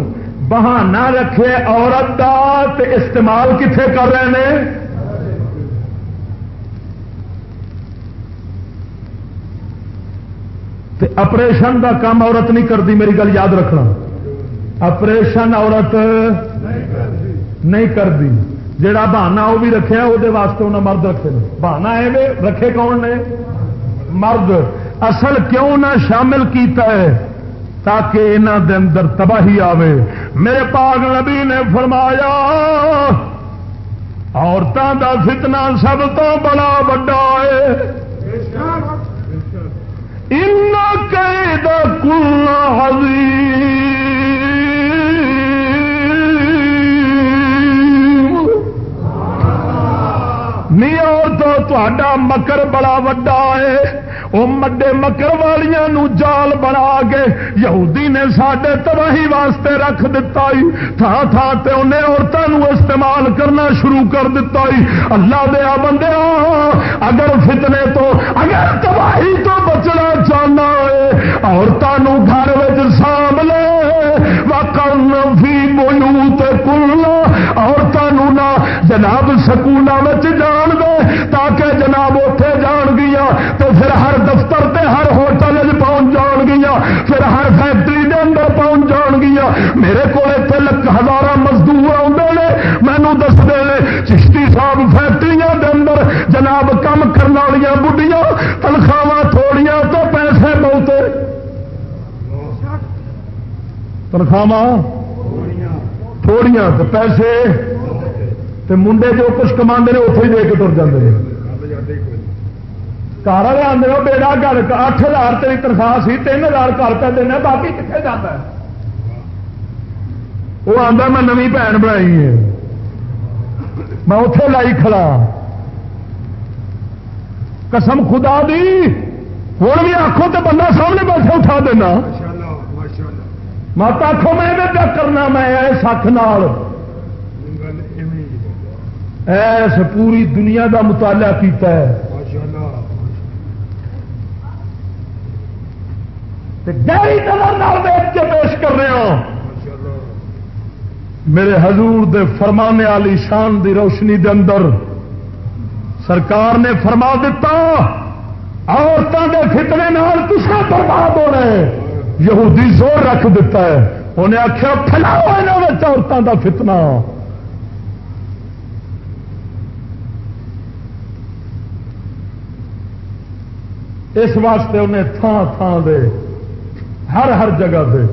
بہانا رکھے عورت دا تے استعمال کتنے کر رہے ہیں اپریشن دا کام عورت نہیں کرتی، میری گل یاد رکھنا۔ اپریشن عورت نہیں کرتی۔ جڑا بہانا وہ بھی رکھے وہ واسطے انہیں مرد رکھے بہانا ہے رکھے کون نے؟ مرد۔ اصل کیوں نہ شامل کیتا ہے؟ تاکہ انہوں دے اندر تباہی آوے۔ میرے پاگ نبی نے فرمایا عورتوں کا فتنہ سب تو بڑا وڈا ہے۔ ان قید کل تو مکر بڑا وڈا ہے وہ مڈے مکر والوں جال بنا کے یہودی نے سڈے تباہی واسطے رکھ دتا تھان تھان سے انہیں عورتوں استعمال کرنا شروع کر دتا اللہ دیا بندے اگر فتنے تو اگر تباہی تو بچنا چاہنا ہے عورتوں گھر سانب لے وکن فی بولو کلو عورتوں نہ جناب سکولوں جان دے، تاکہ جناب اتے جان گیا تو پھر ہر دفتر تے ہر ہوٹل پہنچ جان گیا پھر ہر فیکٹری دے اندر پہنچ جان گیا میرے کو اتنے ہزار مزدور آتے ہیں مینو دستے ہیں چشتی صاحب فیکٹری دے اندر جناب کم کرنے والی بڑھیا تنخواہ تھوڑیاں تو پیسے بہتے تنخواہ تھوڑیاں تو پیسے منڈے جو کچھ کما نے اتوں ہی دے کے تر جاتے ہیں گھر والے آدھے ہو بیڑا گھر اٹھ ہزار تیری تنخواہ سی، تین ہزار گھر پہ دینا باقی کتنے جاتا ہے وہ آتا میں نوی بھن بنائی ہے۔ میں اتے لائی کھڑا۔ قسم خدا دی ہوں بھی آخو تو بندہ سامنے پیسے اٹھا دینا۔ مت آخو میں کیا کرنا میں سکھ نال؟ ایس پوری دنیا دا مطالعہ کیتا ہے۔ گہری نظر کے پیش کر رہے ہوں میرے حضور دے فرمانے والی شان دی روشنی دے اندر سرکار نے فرما دیتا عورتوں کے فتنے نال کسا برباد ہو رہے یہودی زور رکھ دیتا ہے۔ انہیں آخیا پھیلاؤ یہاں عورتوں کا فتنا اس واسطے انہیں تھان تھان دے، ہر ہر جگہ سے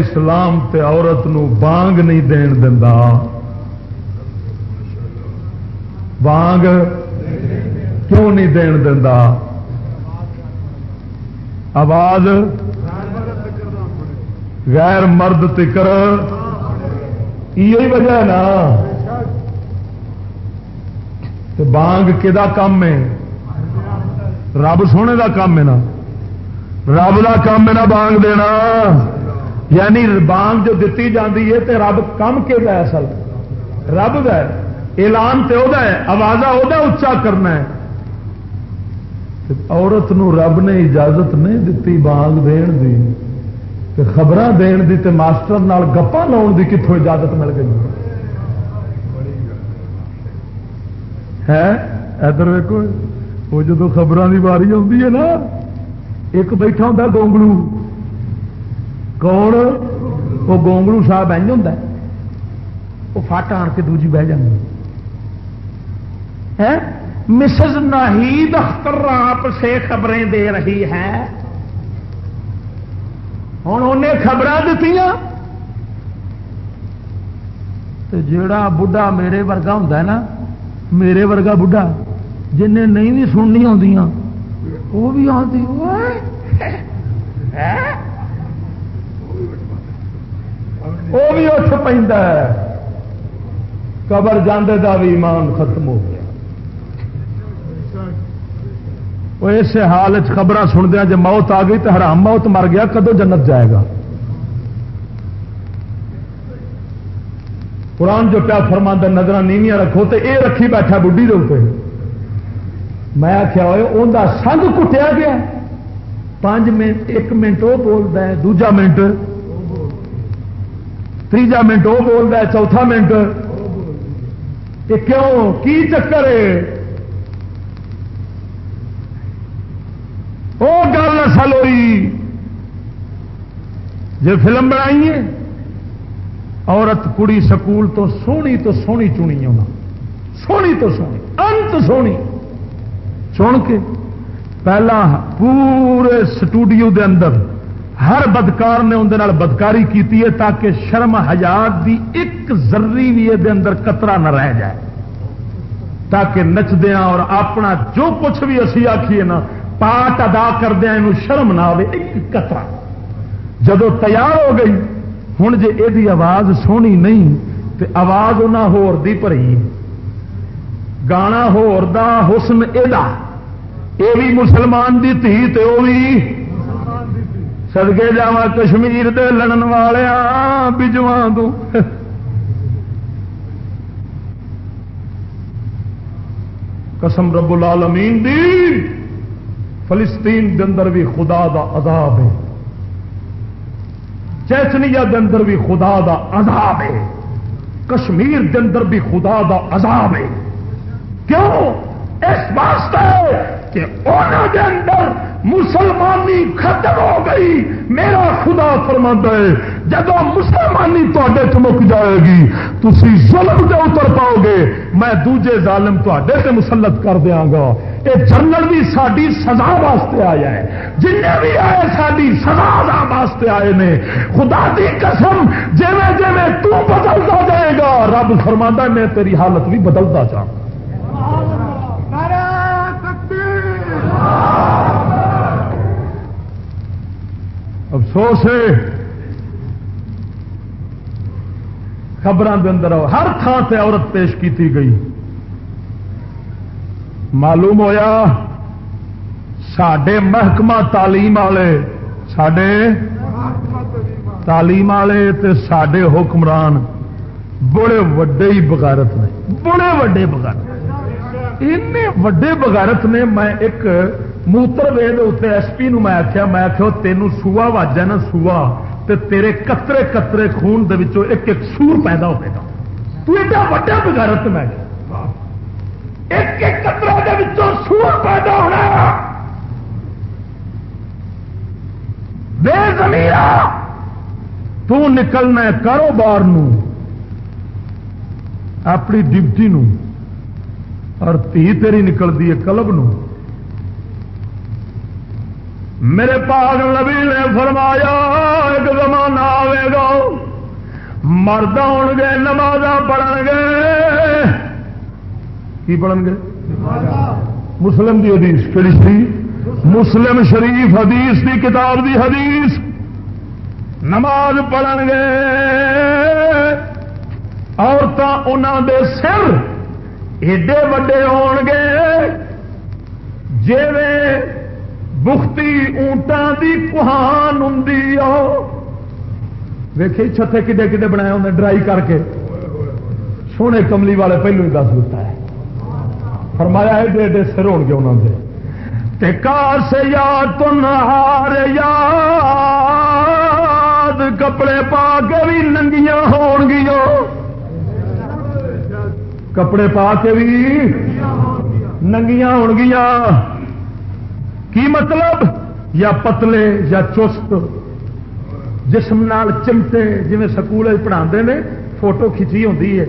اسلام تے عورت نو بانگ نہیں دین دینا بانگ کیوں نہیں دین دینا آواز غیر مرد تکر۔ یہی وجہ ہے نا۔ بانگ کہ کام ہے؟ رب سونے کا کام ہے نا۔ رب کا کام ہے نا بانگ دینا۔ یعنی بانگ جو دیتی جاتی ہے تو رب کم کہ اصل۔ رب کا اعلان تو وہ آواز وہ اچا کرنا ہے۔ عورت نو رب نے اجازت نہیں دیتی بانگ دین دی کہ خبر دین دی تے ماسٹر نال گپا لاؤن دی کتوں اجازت مل گئی ہے ادھر ویکو وہ جدو خبر کی باری آتی ہے نا ایک بیٹھا ہوں گونگلو کون وہ گونگلو صاحب انج ہوں وہ فٹ آن کے دوجی بہ جائیں مسز ناہید اختر آپ سے خبریں دے رہی ہے۔ ہوں انہیں خبر دیتی جڑا بڑھا میرے ورگا ہوں نا، میرے ورگا بڑھا جن نہیں بھی سننی آدی وہ بھی آتی وہ بھی اٹھ پہ قبر جاندے دا بھی ایمان ختم ہو گیا۔ وہ اس حال خبر سندیا ہاں جی موت آ گئی تو حرام موت مر گیا، کدو جنت جائے گا؟ قرآن جو پیا فرما نظر نیویاں رکھو تو یہ رکھی بیٹھا بڈھی دے میں آخیا ہوئے انہیں سنگ کٹیا گیا۔ پانچ منٹ، ایک منٹ وہ بولتا ہے، دوجا منٹ۔ تیجا منٹ وہ بولتا ہے، چوتھا منٹ۔ کیوں؟ کی چکر ہے؟ وہ گل اصل ہوئی۔ جی فلم بنائی ہے، عورت کڑی سکول تو سونی تو سونی چنی ہونا سونی تو سونی، انت سونی۔ چن کے پہلا پورے سٹوڈیو دے اندر ہر بدکار نے اندر بدکاری کی ہے تاکہ شرم حیات دی ایک ذری بھی یہ اندر قطرہ نہ رہ جائے۔ تاکہ نچدیا اور اپنا جو کچھ بھی اسی آخیے نا پاٹ ادا کردیا یہ شرم نہ آئے ایک قطرہ۔ جدو تیار ہو گئی ہوں جی یہ آواز سونی نہیں تو آواز انہیں ہوری پری گانا ہودا حسن یہ بھی مسلمان دی تھی تو وہ بھی سدگے جا کشمیر دے لڑن والیا بجواں تو قسم رب العالمین دی۔ فلسطین دے اندر بھی خدا دا عذاب ہے۔ چیچنیا دے اندر بھی خدا دا عذاب ہے۔ کشمیر دے اندر بھی خدا دا عذاب ہے۔ کیوں؟ اس واسطے کہ انہوں دے اندر مسلمانی ختم ہو گئی۔ میرا خدا فرما ہے جب مسلمانی تے چمک جائے گی تھی ظلم کے اتر پاؤ گے۔ میں دوجے ظالم تے مسلط کر دیا گا۔ یہ جنرل بھی ساری سزا واسطے آیا ہے۔ جن بھی آئے ساری سزا واسطے آئے نے۔ خدا دی قسم جی جی تو بدلتا جائے گا، رب فرما میں تیری حالت بھی بدلتا چاہوں افسوس ہے۔ خبر اندر ہر تھان سے عورت پیش کی گئی۔ معلوم ہویا سڈے محکمہ تعلیم والے سڈے تعلیم والے سڈے حکمران بڑے وڈے ہی بغیرت نے، بڑے وڈے بغیرت وڈے بغیرت نے میں ایک موتر وید اتنے ایس پی نو میں آخیا میں آخیا تینوں سوا واج ہے نا، سوا تے تیرے کترے کترے خون دے ایک ایک سور پیدا ہوئے گا تو ایڈا وڈا بغیرت میں ایک ایک قطرے دے سور پیدا ہونا بے زمین تو نکلنا کاروبار نو، اپنی ڈپٹی نو، اور تھی تیری نکلتی ہے کلب نو۔ میرے پاگ نبی نے فرمایا، ایک زمانہ آئے گا مرد آن گے نماز پڑھ گے کی پڑھن گے؟ مسلم دی حدیث کہڑی سی؟ مسلم شریف حدیث دی کتاب دی حدیث۔ نماز پڑھن گے۔ عورتیں دے سر ایڈے وڈے ہون گے۔ جی بختی اونٹان دی کوہان ہوں ویکے چھتے کدے کدے بنایا انہیں ڈرائی کر کے۔ سونے کملی والے پہلو ہی دس دیتا ہے۔ فرمایا ایڈے ایڈے سر ہو گے انہوں نے کار سے یاد تو یاد، کپڑے پا کے بھی ننگیاں ہون گیا کپڑے پا کے بھی ننگیاں ہون گیا کی مطلب؟ یا پتلے یا چست۔ جسم نال چمٹے جی سکول پڑھا نے، فوٹو کھچی ہوتی ہے۔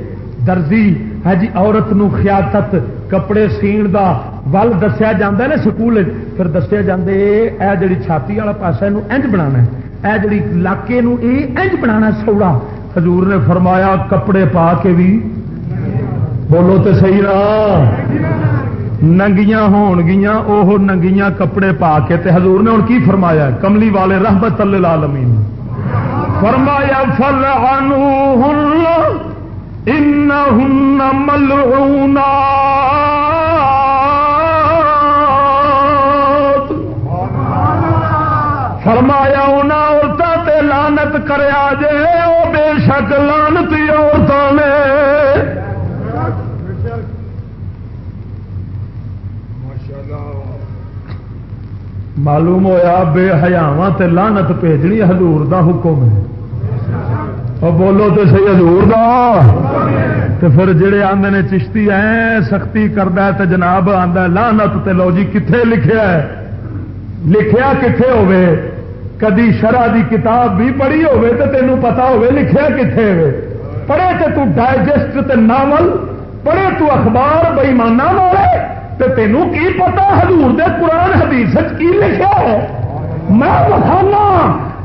درزی ہے جی عورت نو خیاتت کپڑے سین دا ول دسیا جا نا سکول پھر دسیا جاندے اے جڑی چھاتی والا پاسا یہ انج بنا اے جڑی علاقے نو اے انج بنا سوڑا حضور نے فرمایا کپڑے پا کے بھی بولو تو صحیح نا ننگیاں ہون گیا وہ ننگیاں کپڑے پا کے تے حضور نے ہوں کی فرمایا کملی والے رحمت للعالمین فرمایا فل ان ملعونات. فرمایا انہاں عورتوں تے لانت کریا جے وہ بے شک لانتی عورتوں نے۔ معلوم ہویا بے حیاواں تے لانت بھیجنی حضور دا حکم ہے۔ اور بولو تو سی حضور دا۔ تے پھر جڑے آندے نے چشتی ای سختی کردا ہے تے جناب آندا لانت تے لو جی کتنے لکھیا ہے؟ لکھیا کتنے ہوے کدی شرح دی کتاب بھی پڑھی ہوے تے تینوں پتا ہوے لکھیا کتنے ہوے پڑھے تے تو ڈائجسٹ تے ناول، پڑھے تو اخبار بےمانہ والے تے تینوں کی پتا حضور دے قرآن حدیث کی لکھا ہے؟ میں وکھانا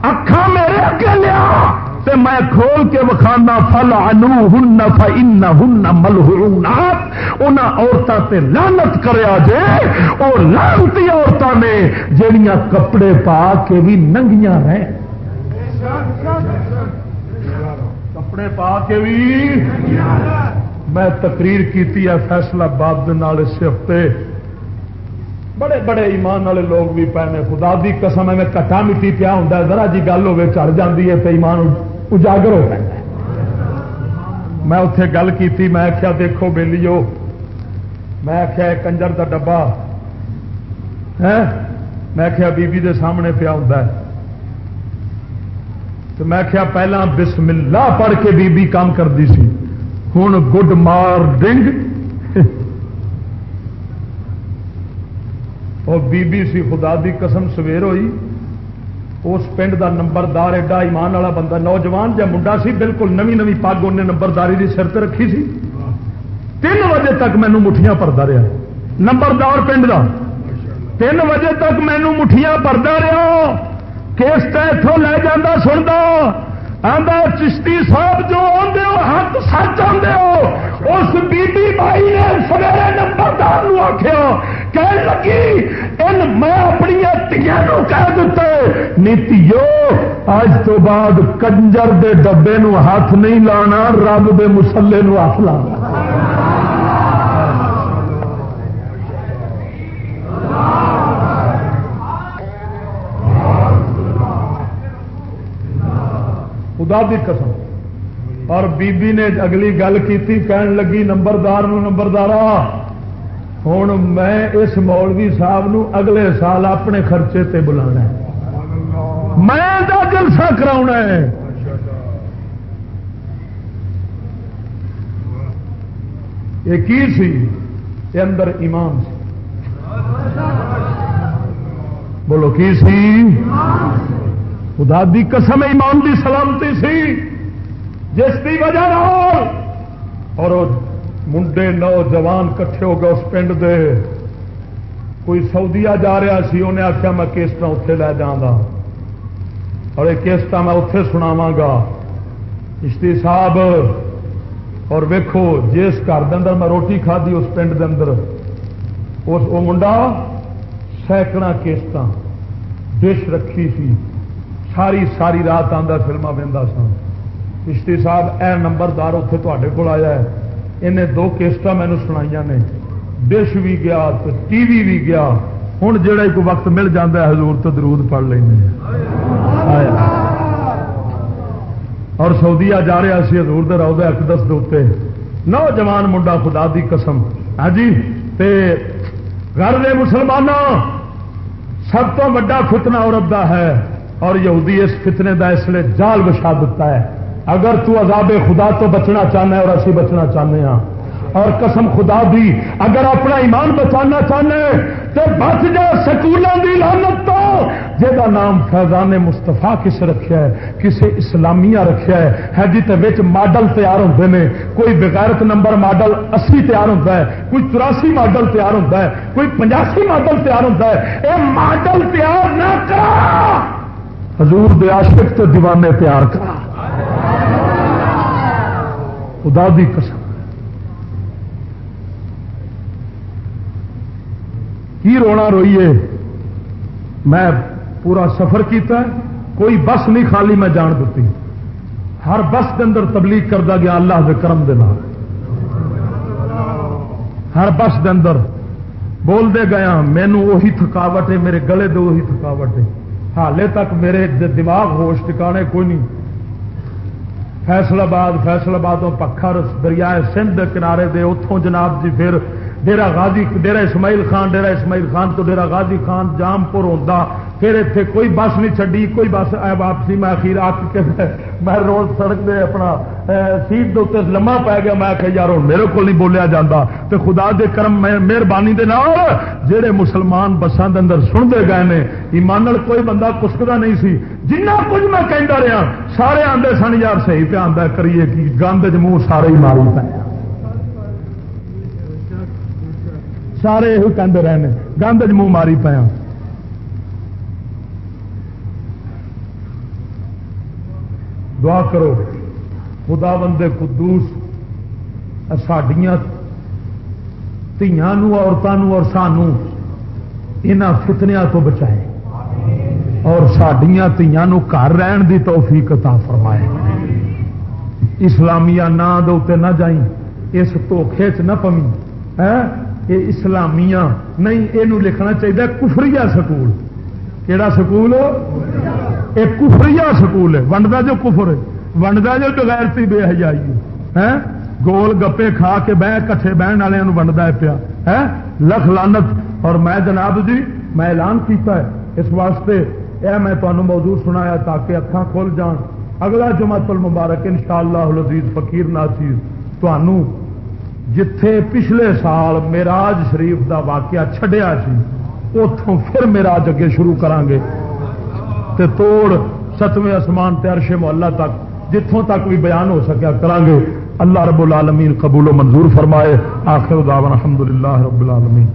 اکھا میرے اگے لیا۔ تے میں کھول کے وکھانا فل انو ہن فن ہن ملہونات ان عورتوں تے لانت کریا جے او لانتی عورتوں نے جہیا کپڑے پا کے بھی ننگیاں رہ کپڑے پا کے بھی میں تقریر کی فیصلہ باد اس ہفتے۔ بڑے بڑے ایمان والے لوگ بھی پے نے خدا دی قسم میں کٹا مٹی پیا ہوں ذرا جی گل ہوے چڑھ جاتی ہے تو ایمان اجاگر ہو پہ میں اتے گل کی میں آخیا دیکھو بہلی میں آخیا کنجر کا ڈبا ہے میں آخیا بیبی دے سامنے پیا ہوں تو میں آخیا پہلا بسم اللہ پڑھ کے بیبی کام کرتی سی۔ ہوں گڈ مارننگ۔ اور بی بی سی خدا دی قسم سویر ہوئی۔ اس پنڈ دا نمبردار ایڈا ایمان والا بندہ نوجوان جا منڈا سی بالکل نمی نمی پگ انہیں نمبرداری کی سر رکھی سی تین بجے تک مینو مٹھیاں پڑتا رہا نمبردار پنڈ دا تین بجے تک مینو مٹھیاں پڑتا رہا کیس اتوں لے جانا سنتا آدھا چشتی صاحب جو آدھے ہو حق سچ آدھے ہو۔ اس بی بی بائی نے سویرے نمبردار آخیا کہہ لگی، ان میں اپنی تیا کہہ دیتے نیتیو اج تو بعد کنجر دے ڈبے نو ہاتھ نہیں لانا، رب دے مسلے نو ہاتھ لانا۔ خدا دی قسم۔ اور بی بی نے اگلی گل کی کہن لگی، نمبردار نمبردار ہوں میں اس مولوی صاحب نو اگلے سال اپنے خرچے تے بلا میں جلسہ کرا ہے۔ یہ کی سی؟ یہ اندر ایمان سی۔ بولو، کی سی؟ خدا دی قسم ایمان دی سلامتی سی، جس کی وجہ اور منڈے نوجوان کٹھے ہو گئے اس پنڈ دے۔ کوئی سعودیا جا رہا سی، انہیں آخیا میں کیسٹ اتے لے جانا اور یہ کیسٹ میں اتے سناوا گا۔ اشتی صاحب، اور ویکو جس گھر کے اندر میں روٹی کھدی اس پنڈ دے اندر، اس وہ منڈا سینکڑا کیسٹ ڈش رکھی سی۔ ساری ساری رات آتا فلما بہتا سن کشتی صاحب، اے نمبردار اتنے تے کول آیا ہے۔ انہیں دو کیسٹ مینو سنائی نے۔ ڈش بھی گیا تو ٹی وی بھی گیا۔ ہوں جہا ایک وقت مل جاتا ہے، حضور تو درود پڑھ لیں اور سعودیا جا رہا سی، حضور دے رو اقدس دے نوجوان منڈا خدا دی قسم۔ ہاں جی تے گھر دے مسلمانوں سب تو وا فتنا عورت دا ہے۔ اور یہودی اس فتنے کا اس لیے جال بچھا دیتا ہے۔ اگر تو عذاب خدا تو بچنا چاہنا ہے اور اسی بچنا چاہتے ہیں۔ اور قسم خدا دی، اگر اپنا ایمان بچانا چاہنا ہے تو بچ جا سکولوں کی لانت تو۔ جہاں نام فیضان مستفا کس رکھا ہے، کسے اسلامیہ رکھا ہے۔ ہے جی تو ماڈل تیار ہوتے ہیں کوئی بغیرت نمبر ماڈل اسی تیار ہوتا ہے۔ کوئی چوراسی ماڈل تیار ہوتا ہے۔ کوئی پنجاسی ماڈل تیار ہوتا ہے۔ یہ ماڈل تیار نہ کرا! حضور دے عاشق تو دیوانے تیار کرا خدا دی قسم۔ کی رونا روئیے؟ میں پورا سفر کیتا ہے، کوئی بس نہیں خالی، میں جان دیتی۔ ہر بس کے اندر تبلیغ کرتا گیا اللہ کے کرم دے نال۔ ہر بس کے اندر بولتے گیا مینو وہی تھکاوٹ ہے، میرے گلے دے وہی تھکاوٹ ہے۔ حالے تک میرے دماغ ہوش ٹکانے کوئی نہیں فیصل آباد فیصل آبادوں پکھر دریائے سندھ کے کنارے دے اتوں جناب جی پھر ڈیرا غازی ڈیرا اسماعیل خان ڈیرا اسماعیل خان تو ڈیرا غازی خان جام پور ہوتا پھر اتنے کوئی بس نہیں چڈی کوئی بس واپسی، میں اخیر آ کے میں روز سڑک دے اپنا سیٹ دے لما پی گیا، میں آخیا یار میرے کو نہیں بولیا جاتا تو خدا دے کرم مہربانی دے نال جہے مسلمان بسان اندر سنتے گئے نے، ایمان کوئی بندہ کسکتا نہیں سی۔ جنہ کچھ میں کہہ رہا، سارے آدھے سن، یار صحیح پہ آتا کریے کہ گند جموں سارے ہی ماری پہ سارے یہ کہتے رہے گند جموں ماری پیا دعا کرو۔ خدا بندے قدوس سڈیا تیانوں عورتوں اور سانو یہاں فتنیا تو بچائے۔ اور سڈیا تیانوں گھر رہن دی توفیق عطا فرمائے۔ اسلامیہ نا دے نہ جائیں، اس دھوکھے چ نہ پمی ہاں، یہ اسلامیہ نہیں یہ لکھنا چاہیے کفری سکول۔ کہڑا سکول یہ کفری سکول ہے۔ ونڈا جو کفر ہے۔ ونڈا جو بغیر بے حجائی ہے۔ ہاں؟ گول گپے کھا کے بہ کٹھے بہن والوں ونڈا پیا۔ ہے لکھ لانت اور میں جناب جی میں اعلان کیتا ہے۔ اس واسطے یہ میں تمہیں موضوع سنایا تاکہ اکھان کھول جان۔ اگلا جمع مبارک ان شاء اللہ فقیر فکیر ناچیز جتھے پچھلے سال میراج شریف دا واقعہ چھڈیا سی اتوں پھر میرا اگے شروع کران گے تے توڑ ستویں آسمان ترشے محلہ تک جتوں تک بھی بیان ہو سکیا کران گے اللہ رب العالمین قبول و منظور فرمائے۔ آخر دعوانا الحمدللہ رب العالمین۔